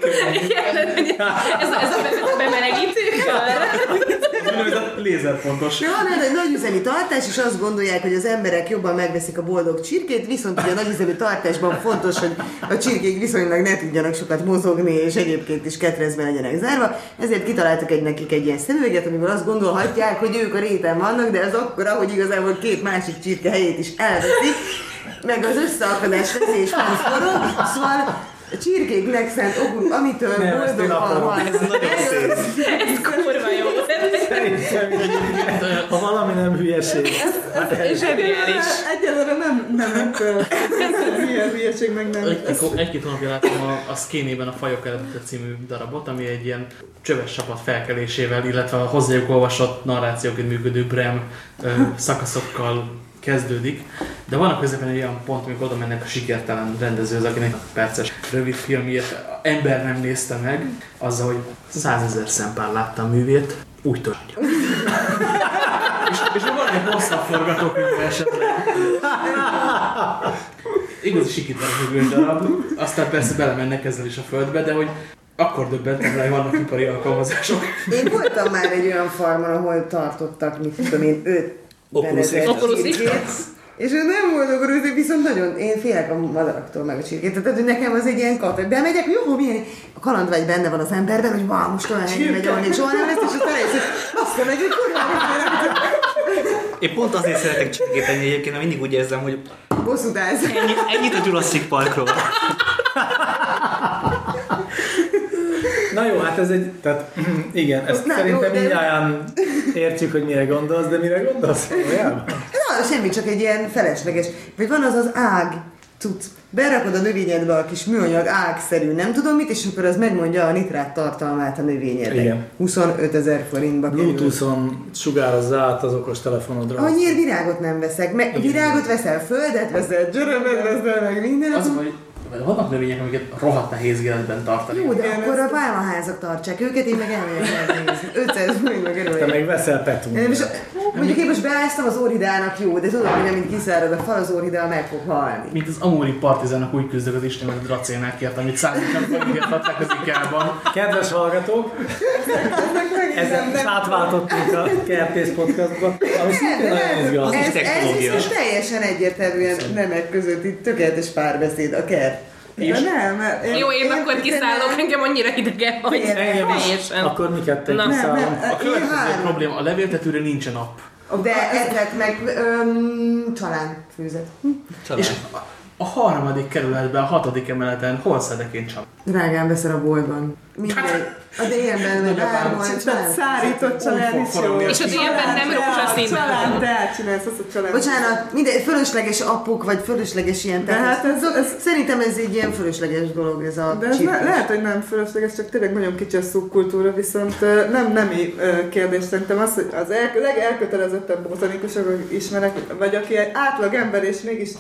Ez, ez a be- bemelegítő kör. Lézerpontos. De van egy nagyüzemi tartás, és azt gondolják, hogy az emberek jobban megveszik a boldog csirkét, viszont ugye a nagyüzemi tartásban fontos, hogy a csirkék viszonylag ne tudjanak sokat mozogni, és egyébként is ketrezbe legyenek zárva. Ezért kitaláltak egy nekik egy ilyen szemüveget, amivel azt gondolhatják, hogy ők a réten vannak, de ez akkora, hogy igazából két másik csirke helyét is elveszik, meg az összeakadás veszély is forog, szóval a csirkéknek szánt okul, amitől Nem, ezt én boldog akarom. van. Ez nagyon szép. Ez kurva jó. Szerintem ha valami nem hülyeség. Hát ez- Zseniális. Egyelőre nem, nem hülyeség meg nem. Egy- egy- Egy-két hónapja láttam a, a Skénében a Fajok eredete című darabot, ami egy ilyen csöves csapat felkelésével, illetve a hozzájuk olvasott narrációként működő Brem szakaszokkal kezdődik. De vannak közben egy olyan pont, amikor oda mennek a sikertelen rendezőhöz, akinek a perces rövid filmjét ember nem nézte meg, azzal, hogy százezer szempár látta a művét, úgy tudja. és, És akkor van egy hosszabb forgatókönyv esetleg. Igazi sikítverőgős darab. Aztán persze belemennek ezzel is a földbe, de hogy akkor döbbentem rá, hogy vannak ipari alkalmazások. Én voltam már egy olyan farmon, ahol tartottak, mit tudom én, öt Oculus Oculus És ő nem volt akkor viszont nagyon, én félek a madaraktól meg a csirkét. Tehát hogy nekem az egy ilyen kat, hogy bemegyek, jó, milyen a kalandvágy benne van az emberben, hogy wow, most olyan helyén megy, még soha nem lesz, és aztán eljössz, hogy azt mondja, hogy kurva, Én pont azért szeretek csirkét egyébként, mert mindig úgy érzem, hogy bosszút állsz. ennyi, ennyit a Jurassic Parkról. Na jó, hát ez egy, tehát igen, ezt Na, szerintem jó, de- mindjárt értjük, hogy mire gondolsz, de mire gondolsz valójában? Na, semmi, csak egy ilyen felesleges. Vagy van az az ág, tud, berakod a növényedbe a kis műanyag ágszerű, nem tudom mit, és akkor az megmondja a nitrát tartalmát a növényednek. Igen. 25 ezer forintba kerül. Bluetooth-on sugározza át az okos telefonodra. Annyira virágot nem veszek, meg virágot veszel, földet veszel, györömet veszel, meg minden. Az, hogy vannak növények, amiket rohadt nehéz életben tartani. Jó, de Igen, akkor ezt- a pálmaházak tartsák őket, én meg elmegyek elnézni. 500 forintba kerül. Te meg veszel Én petúniát. most, mondjuk én most beáztam az orhidának jó, de tudom, hogy nem mint kiszárad a fal, az orhidál meg fog halni. Mint az amúri partizánok úgy küzdök az Isten, hogy dracénákért, amit szállítnak, forintért adták az ikában. Kedves hallgatók, ezzel is átváltottunk a Kertész podcastba, ami szintén nagyon izgalmas. is Ez, ez technológia. viszont teljesen egyértelműen nemek között itt tökéletes párbeszéd a kert. Ja, nem, én, Jó, én akkor kiszállok, engem annyira idegen, hogy Engem is, teljesen. akkor mi ketten kiszállunk. Nem, nem. A következő probléma, a levéltetőre nincsen app. De ezek meg öm, családfőzet. Hm. És a, harmadik kerületben, a hatodik emeleten hol szedek én csak? Drágán veszel a boltban. Mindegy. A DM-ben, bárhol. tehát család. szárított család is jó. És az ilyenben nem rózsaszínben. Család, te átcsinálsz azt a család. Bocsánat, mindegy, fölösleges apuk, vagy fölösleges ilyen De hát ez- ez- Szerintem ez egy ilyen fölösleges dolog, ez a De ez ne, lehet, hogy nem fölösleges, csak tényleg nagyon kicsi a szubkultúra, viszont nem nemi kérdés szerintem az, hogy az el, legelkötelezettebb botanikusok, ismerek, vagy aki egy átlag ember, és mégis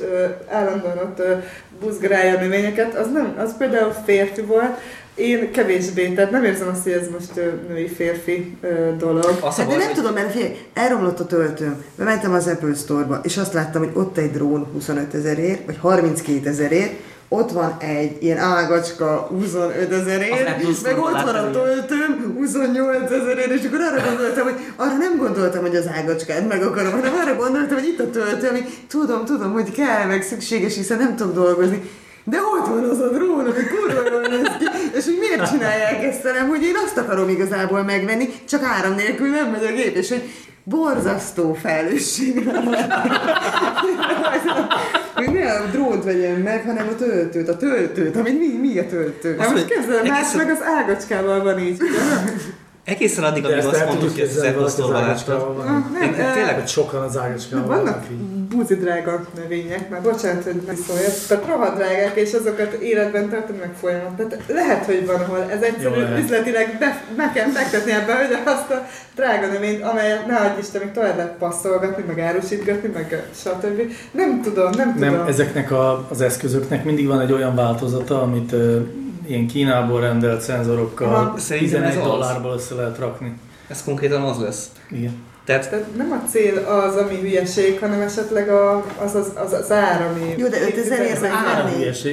állandóan ott ö, buzgálja a növényeket, az, nem, az például férfi volt, én kevésbé, tehát nem érzem azt, hogy ez most női-férfi dolog. Az a Hát de nem hogy tudom, mert figyelj, elromlott a töltőm. Bementem az Apple Store-ba, és azt láttam, hogy ott egy drón 25 ezerért, vagy 32 ezerért, ott van egy ilyen ágacska 25 Az ezerért, meg ott van a töltőm 28 ezerért, és akkor arra gondoltam, hogy arra nem gondoltam, hogy az ágacskát meg akarom, hanem arra gondoltam, hogy itt a töltő, ami tudom, tudom, hogy kell, meg szükséges, hiszen nem tudok dolgozni. De ott van az a drón, ami kurva jól néz ki, és hogy miért csinálják ezt velem, hogy én azt akarom igazából megvenni, csak áram nélkül nem megy a gép, és hogy borzasztó felelősség. hogy ne a drónt vegyem meg, hanem a töltőt, a töltőt, amit mi, mi a töltő? Hát most hogy képzelem, más meg az ágacskával van így. Egészen addig, amíg azt tudjuk hogy ez az van. Nem, tényleg Hogy sokan az ágacskával Vannak buzi drága növények, már bocsánat, hogy szóljak, tehát rohadt drágák, és azokat életben tartani meg folyamat. Tehát lehet, hogy van, ahol ez Jó, egyszerű lehet. üzletileg be, meg kell fektetni ebbe, hogy azt a drága növényt, amelyet ne adj Isten, még tovább lehet passzolgatni, meg árusítgatni, meg stb. Nem tudom, nem tudom. Nem, ezeknek a, az eszközöknek mindig van egy olyan változata, amit uh, ilyen Kínából rendelt szenzorokkal Aha, szerintem 11 ez dollárból össze lehet rakni. Ez konkrétan az lesz. Igen. Tehát Tehát nem a cél az, ami hülyeség, hanem esetleg a, az, az, az, az ár, ami... Jó, de 5000 ért meg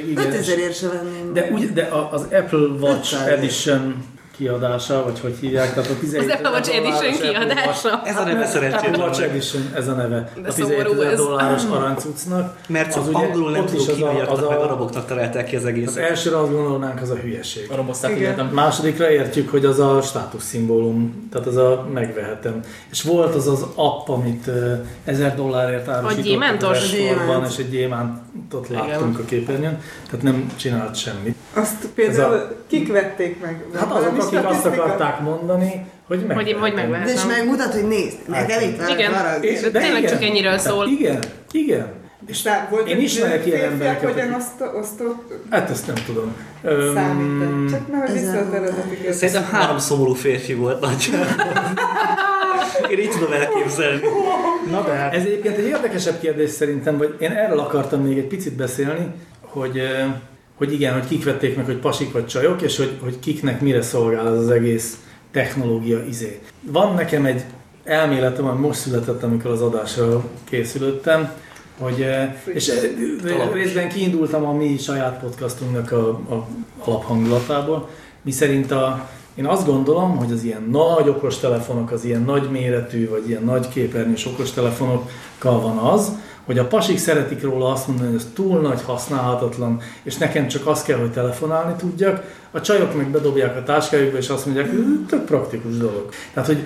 igen. 5000 ért se venném. De, úgy, de az Apple Watch 500. Edition kiadása, vagy hogy hívják, tehát a 17 Az Apple Watch ezer Edition Apple kiadása. ez a neve Apple szerencsétlen. Watch Edition, ez a neve. De a 17 szomorú ezer ez. dolláros aranycucnak. Mert Az az ugye angolul nem ott is tudó az a- kínaiaknak, az a- meg araboknak találták ki az Az egészet. elsőre azt gondolnánk, az a hülyeség. A egyetem. Másodikra értjük, hogy az a státuszszimbólum, tehát az a megvehetem. És volt az az app, amit uh, 1000 dollárért árusítottak Store-ban, Gyémánt. és egy gyémántot Igen. láttunk a képernyőn, tehát nem csinált semmit. Azt például a- kik vették meg? Hát azok, akik azt akarták mondani, hogy megvehetem. hogy megvehet. De és megmutat, hogy nézd, nekem itt van Igen. És- De tényleg igen. csak ennyiről szól. Igen, igen. És Tehát volt Én ismerek ilyen embereket, hogyan akik- oszt- osztott hát ezt nem tudom. Öm, számít. Csak nehogy ezer vissza az volt. eredeti kérdés. Szerintem három szomorú férfi volt nagyjából. Én így tudom elképzelni. Na de hát, Ez egyébként egy érdekesebb kérdés szerintem, vagy én erről akartam még egy picit beszélni, hogy, hogy igen, hogy kik vették meg, hogy pasik vagy csajok, és hogy, hogy kiknek mire szolgál az az egész technológia izé. Van nekem egy elméletem, ami most született, amikor az adásra készülöttem, hogy, eh, és eh, részben kiindultam a mi saját podcastunknak a, a alaphangulatából, mi szerint a, én azt gondolom, hogy az ilyen nagy okos telefonok, az ilyen nagy méretű, vagy ilyen nagy képernyős okos telefonokkal van az, hogy a pasik szeretik róla azt mondani, hogy ez túl nagy, használhatatlan, és nekem csak az kell, hogy telefonálni tudjak, a csajok meg bedobják a táskájukba, és azt mondják, hogy tök praktikus dolog. Tehát, hogy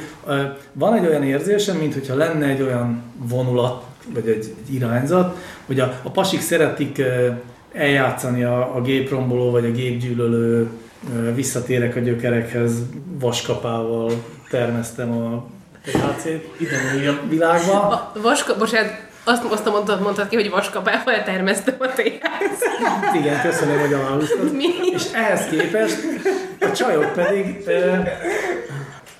van egy olyan érzésem, mint hogyha lenne egy olyan vonulat, vagy egy, egy irányzat, hogy a, a pasik szeretik eljátszani a, a gépromboló, vagy a gépgyűlölő, visszatérek a gyökerekhez, vaskapával termeztem a THC-t a világba. A vaska, bocsánat, azt, azt mondtad, mondtad ki, hogy vaskapával termeztem a THC-t. Igen, köszönöm, hogy aláhúztad. Mi? És ehhez képest a csajok pedig e,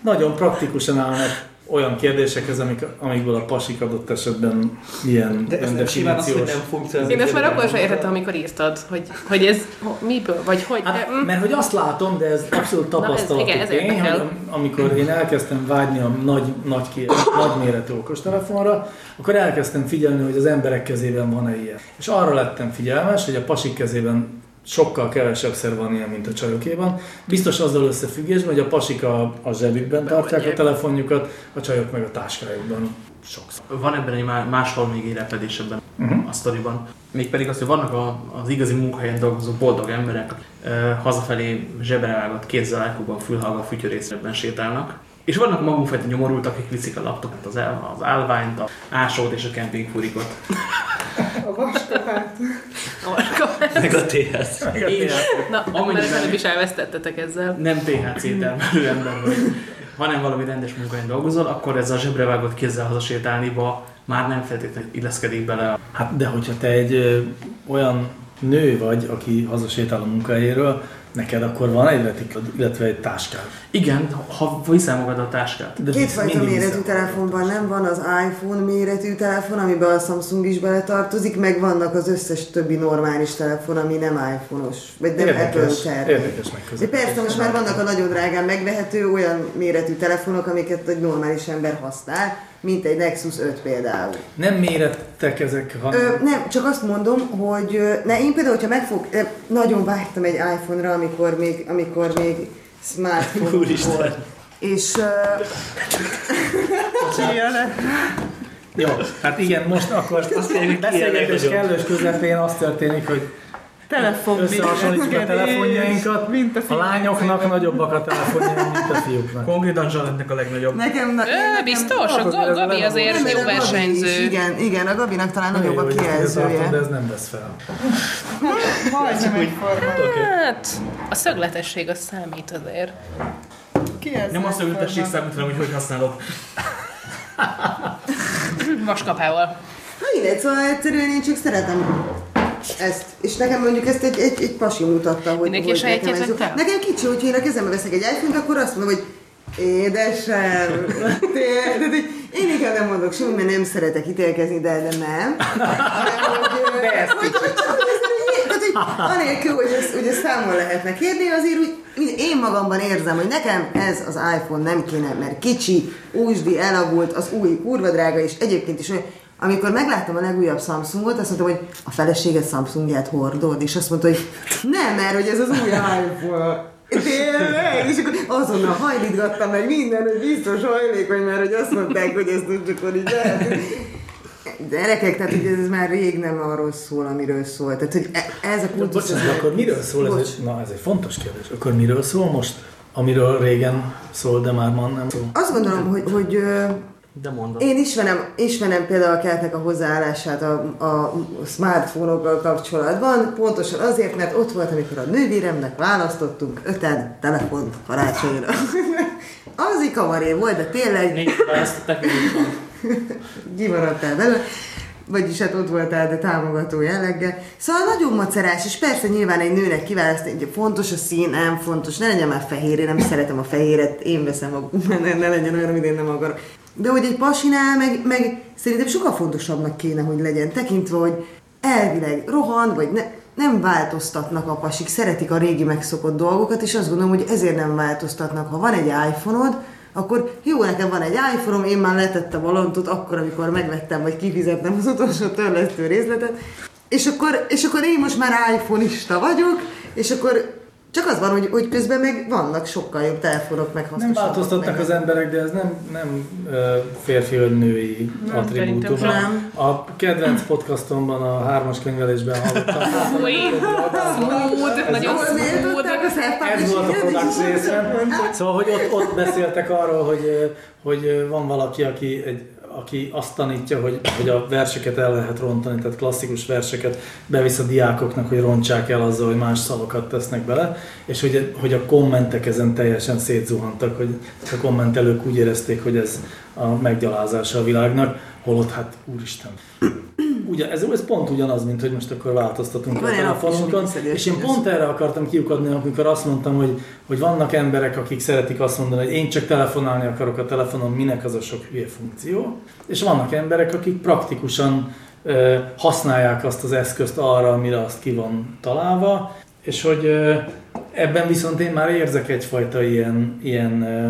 nagyon praktikusan állnak olyan kérdésekhez, amik, amikből a pasik adott esetben ilyen De ez nem simán az, hogy nem funkcionál. Én ezt már akkor sem értettem, amikor írtad, hogy, hogy ez miből, vagy hogy. Hát, de, mm, mert hogy azt látom, de ez abszolút Na, ez- igen, ez hogy am- amikor én elkezdtem vágyni a nagy, nagy, ké- nagy méretű okostelefonra, akkor elkezdtem figyelni, hogy az emberek kezében van-e ilyen. És arra lettem figyelmes, hogy a pasik kezében sokkal kevesebbszer van ilyen, mint a csajokéban. Biztos azzal összefüggésben, hogy a pasik a, a zsebükben tartják a telefonjukat, a csajok meg a táskájukban. Sokszor. Van ebben egy má- máshol még érepedés ebben Uh-huh. a sztoriban. Mégpedig az, hogy vannak a, az igazi munkahelyen dolgozó boldog emberek, ö, hazafelé zsebrevágott kézzel ájkúban fülhallva fütyörészrebben sétálnak. És vannak magunkfajta nyomorultak, akik viszik a laptopot, az, el, az állványt, a ásót és a kempingfurikot. A vaskapát. a vaskapát. Meg a THC. És Na, Amennyiben- mert az előbb is elvesztettetek ezzel. nem THC termelő ember vagy, hanem valami rendes munkahelyen dolgozol, akkor ez a zsebrevágott kézzel hazasétálniba már nem feltétlenül illeszkedik bele a Hát de hogyha te egy ö, olyan nő vagy, aki hazasétál a munkahelyéről, neked akkor van egy retiklod, illetve egy táskád. Igen, ha viszel magad a táskát. De Kétfajta méretű telefonban nem van az iPhone méretű telefon, amiben a Samsung is beletartozik, meg vannak az összes többi normális telefon, ami nem iPhone-os, vagy nem Apple Érdekes, termék. érdekes De megközelítés. persze, most már vannak a nagyon drágán megvehető olyan méretű telefonok, amiket egy normális ember használ, mint egy Nexus 5 például. Nem mérettek ezek, hanem... Ö, nem, csak azt mondom, hogy ne, én például, hogyha megfog, nagyon vágytam egy iPhone-ra, amikor még, amikor még smartphone Úristen. volt. És le. Jó, hát igen, most akkor Azt beszélgetés kellős közepén az történik, hogy Telefon összehasonlítjuk a telefonjainkat. Mint a A lányoknak nagyobbak a telefonjaink, mint a fiúknak. Konkrétan Zsanettnek a legnagyobb. nekem... Na, Ö, nekem- biztos, a Gabi azért jó a versenyző. Igen, igen, a Gabinak talán nagyobb a tartom, De kijelzője. ez nem vesz fel. Majdnem egyforma. Hát, a szögletesség az számít azért. Kijelző Nem azt szögletesség számít, hanem hogy hogy használod. Vaskapával. Na mindegy, szóval egyszerűen én csak szeretem ezt. És nekem mondjuk ezt egy, egy, egy pasi mutatta, hogy, Mindenki hogy nekem, ez, nekem kicsi, hogyha én a kezembe veszek egy iPhone-t, akkor azt mondom, hogy édesem, Té- tehát, hogy én inkább nem mondok semmit, mert nem szeretek ítélkezni, de, de nem. De ez- anélkül, hogy ezt, hogy ezt számon lehetne kérni, azért úgy én magamban érzem, hogy nekem ez az iPhone nem kéne, mert kicsi, úsdi, elavult, az új, kurva drága, és egyébként is olyan, amikor megláttam a legújabb Samsungot, azt mondtam, hogy a feleséget Samsungját hordod, és azt mondta, hogy nem, mert hogy ez az új iPhone. Tényleg? És akkor azonnal hajlítgattam meg minden, hogy biztos hajlékony, mert hogy azt mondták, hogy ezt úgy csak így lehet. Gyerekek, tehát hogy ez már rég nem arról szól, amiről szól. Tehát, hogy e- ez a kultusz... Bocsánat, ez- de akkor miről szól ez Bocs. egy, na ez egy fontos kérdés. Akkor miről szól most? Amiről régen szól, de már ma nem szól. Azt gondolom, hogy, hogy De mondom. én ismerem, ismerem például a keltnek a hozzáállását a, a smartphone-okkal kapcsolatban, pontosan azért, mert ott volt, amikor a nővéremnek választottunk öten telefont karácsonyra. Az egy kamaré volt, de tényleg Négy választották, kimaradtál belőle, vagyis hát ott voltál, de támogató jelleggel. Szóval nagyon macerás, és persze nyilván egy nőnek kiválasztani, hogy fontos a szín, nem fontos, ne legyen már fehér, én nem szeretem a fehéret, én veszem a, ne, ne legyen olyan, amit én nem akarok. De hogy egy pasinál, meg, meg szerintem sokkal fontosabbnak kéne, hogy legyen, tekintve, hogy elvileg rohan, vagy ne, nem változtatnak a pasik, szeretik a régi megszokott dolgokat, és azt gondolom, hogy ezért nem változtatnak. Ha van egy iPhone-od, akkor jó, nekem van egy iPhone-om, én már letettem a lontot akkor, amikor megvettem, vagy kifizettem az utolsó törlesztő részletet, és akkor, és akkor én most már iPhone-ista vagyok, és akkor csak az van, hogy, hogy közben meg vannak sokkal jobb telefonok, meg Nem változtatnak meg- az emberek, de ez nem, nem férfi vagy női Nem, attribútum. sem. A kedvenc podcastomban, a hármas könyvelésben hallottam. Smooth, nagyon smooth. Ez volt a product és- részen. Szóval, hogy ott, ott beszéltek arról, hogy, hogy van valaki, aki, egy, aki azt tanítja, hogy, hogy a verseket el lehet rontani, tehát klasszikus verseket bevisz a diákoknak, hogy rontsák el azzal, hogy más szavakat tesznek bele, és hogy, hogy a kommentek ezen teljesen szétzuhantak, hogy a kommentelők úgy érezték, hogy ez a meggyalázása a világnak, holott hát úristen. Ugye, ez, ez pont ugyanaz, mint hogy most akkor változtatunk Van a telefonunkon, és én pont erre akartam kiukadni, amikor azt mondtam, hogy, hogy vannak emberek, akik szeretik azt mondani, hogy én csak telefonálni akarok a telefonon, minek az a sok hülye funkció, és vannak emberek, akik praktikusan ö, használják azt az eszközt arra, amire azt ki van találva, és hogy ö, ebben viszont én már érzek egyfajta ilyen, ilyen ö,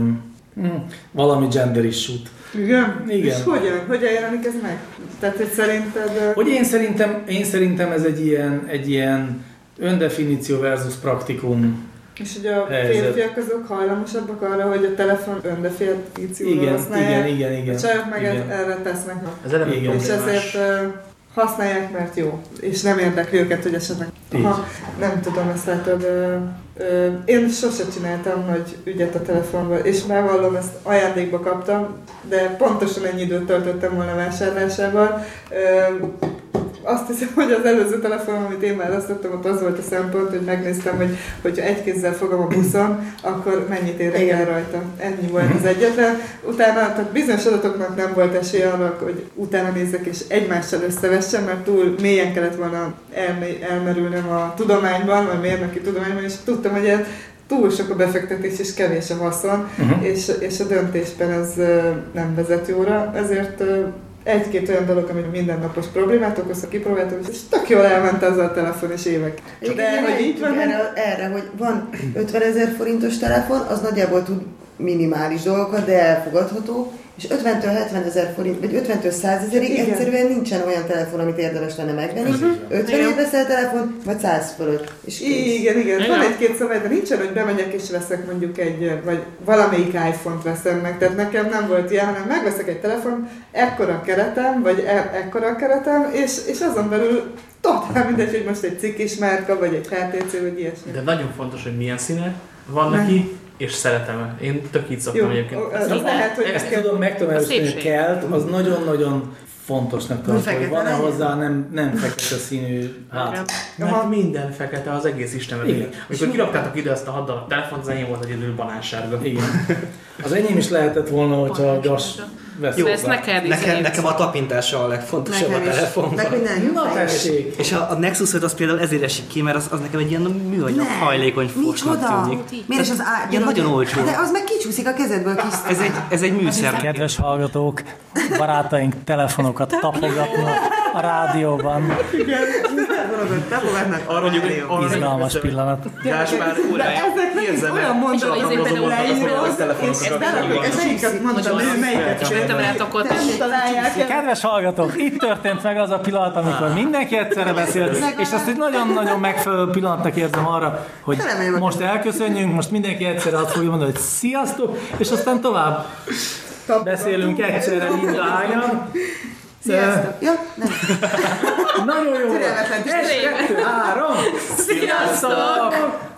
hm, valami gender issue-t. Igen? Igen. És hogyan? Hogyan jelenik ez meg? Tehát, hogy szerinted... Hogy én szerintem, én szerintem ez egy ilyen, egy ilyen öndefiníció versus praktikum És hogy a Helyzet. férfiak azok hajlamosabbak arra, hogy a telefon öndefinícióra igen, használják. igen, igen, igen. A csajok meg igen. erre tesznek. Ez Igen. És ezért használják, mert jó. És nem érdekli őket, hogy esetleg... Ha, nem tudom, ezt látod. Ö, ö, én sose csináltam nagy ügyet a telefonban, és bevallom, ezt ajándékba kaptam, de pontosan ennyi időt töltöttem volna vásárlásával. Ö, azt hiszem, hogy az előző telefonom, amit én választottam, ott az volt a szempont, hogy megnéztem, hogy hogyha egy kézzel fogom a buszon, akkor mennyit érek el rajta. Ennyi volt az egyetlen. Utána, tehát bizonyos adatoknak nem volt esély arra, hogy utána nézzek és egymással összevessem, mert túl mélyen kellett volna elmerülnem a tudományban, vagy mérnöki tudományban, és tudtam, hogy ez túl sok a befektetés és kevés a haszon, Uh-huh. és, és a döntésben ez nem vezet jóra, ezért egy-két olyan dolog, ami mindennapos problémát okoz, ha kipróbáltam, és tök jól elment az a telefon, és évek. De hogy így van, erre, erre, hogy van 50 ezer forintos telefon, az nagyjából tud minimális dolgokat, de elfogadható, és 50-től 70 ezer forint, vagy 50-től 100 ezerig Igen. egyszerűen nincsen olyan telefon, amit érdemes lenne megvenni. Van. 50 Igen. év veszel telefon, vagy 100 fölött. És kész. Igen, igen, Igen. van egy-két szabály, de nincsen, hogy bemegyek és veszek mondjuk egy, vagy valamelyik iPhone-t veszem meg, tehát nekem nem volt ilyen, hanem megveszek egy telefon, ekkora a keretem, vagy e- ekkora a keretem, és, és azon belül totál mindegy, hogy most egy cikis márka, vagy egy HTC, vagy ilyesmi. De nagyon fontos, hogy milyen színe van Nem. neki, és szeretem Én tök így szoktam Jó, egyébként. az, az lehet, hogy Ezt tudom, meg tudom A erősíteni, hogy szépség. kelt, az nagyon-nagyon fontosnak tartom, hogy van-e hozzá nem, nem fekete színű hát. Mert minden fekete az egész Isten Igen. Amikor kiraktátok ide azt a hadd telefont, az enyém volt egyedül banánsárga. Igen. Az enyém is lehetett volna, hogyha a gas vesz. Jó, ezt neked Nekem, nekem a tapintása a legfontosabb a Nekem is. telefonban. Hogy nem Na tessék! És a, a Nexus 5 az például ezért esik ki, mert az, az nekem egy ilyen műanyag Nem. hajlékony fosnak tűnik. Miért is az á... ilyen nagyon olcsó. De az meg kicsúszik a kezedből kis. Ez egy, ez egy műszer. Kedves hallgatók, barátaink telefonokat tapogatnak a rádióban. Arra mondjuk, arra Izgalmas pillanat. Gáspár úr, ezek olyan mondatok, És azért például leírod, telefonokat és berakod, és melyiket mondtam, melyiket Küldtem rátok ott is. találják el. Kedves hallgatók, itt történt meg az a pillanat, amikor mindenki egyszerre beszélt, és azt egy nagyon-nagyon megfelelő pillanatnak érzem arra, hogy most elköszönjünk, most mindenki egyszerre azt fogja mondani, hogy sziasztok, és aztán tovább beszélünk egyszerre mindahányan. Sziasztok. Ja, nem. Nagyon jó. Türelmetlen Egy, kettő, három. Sziasztok!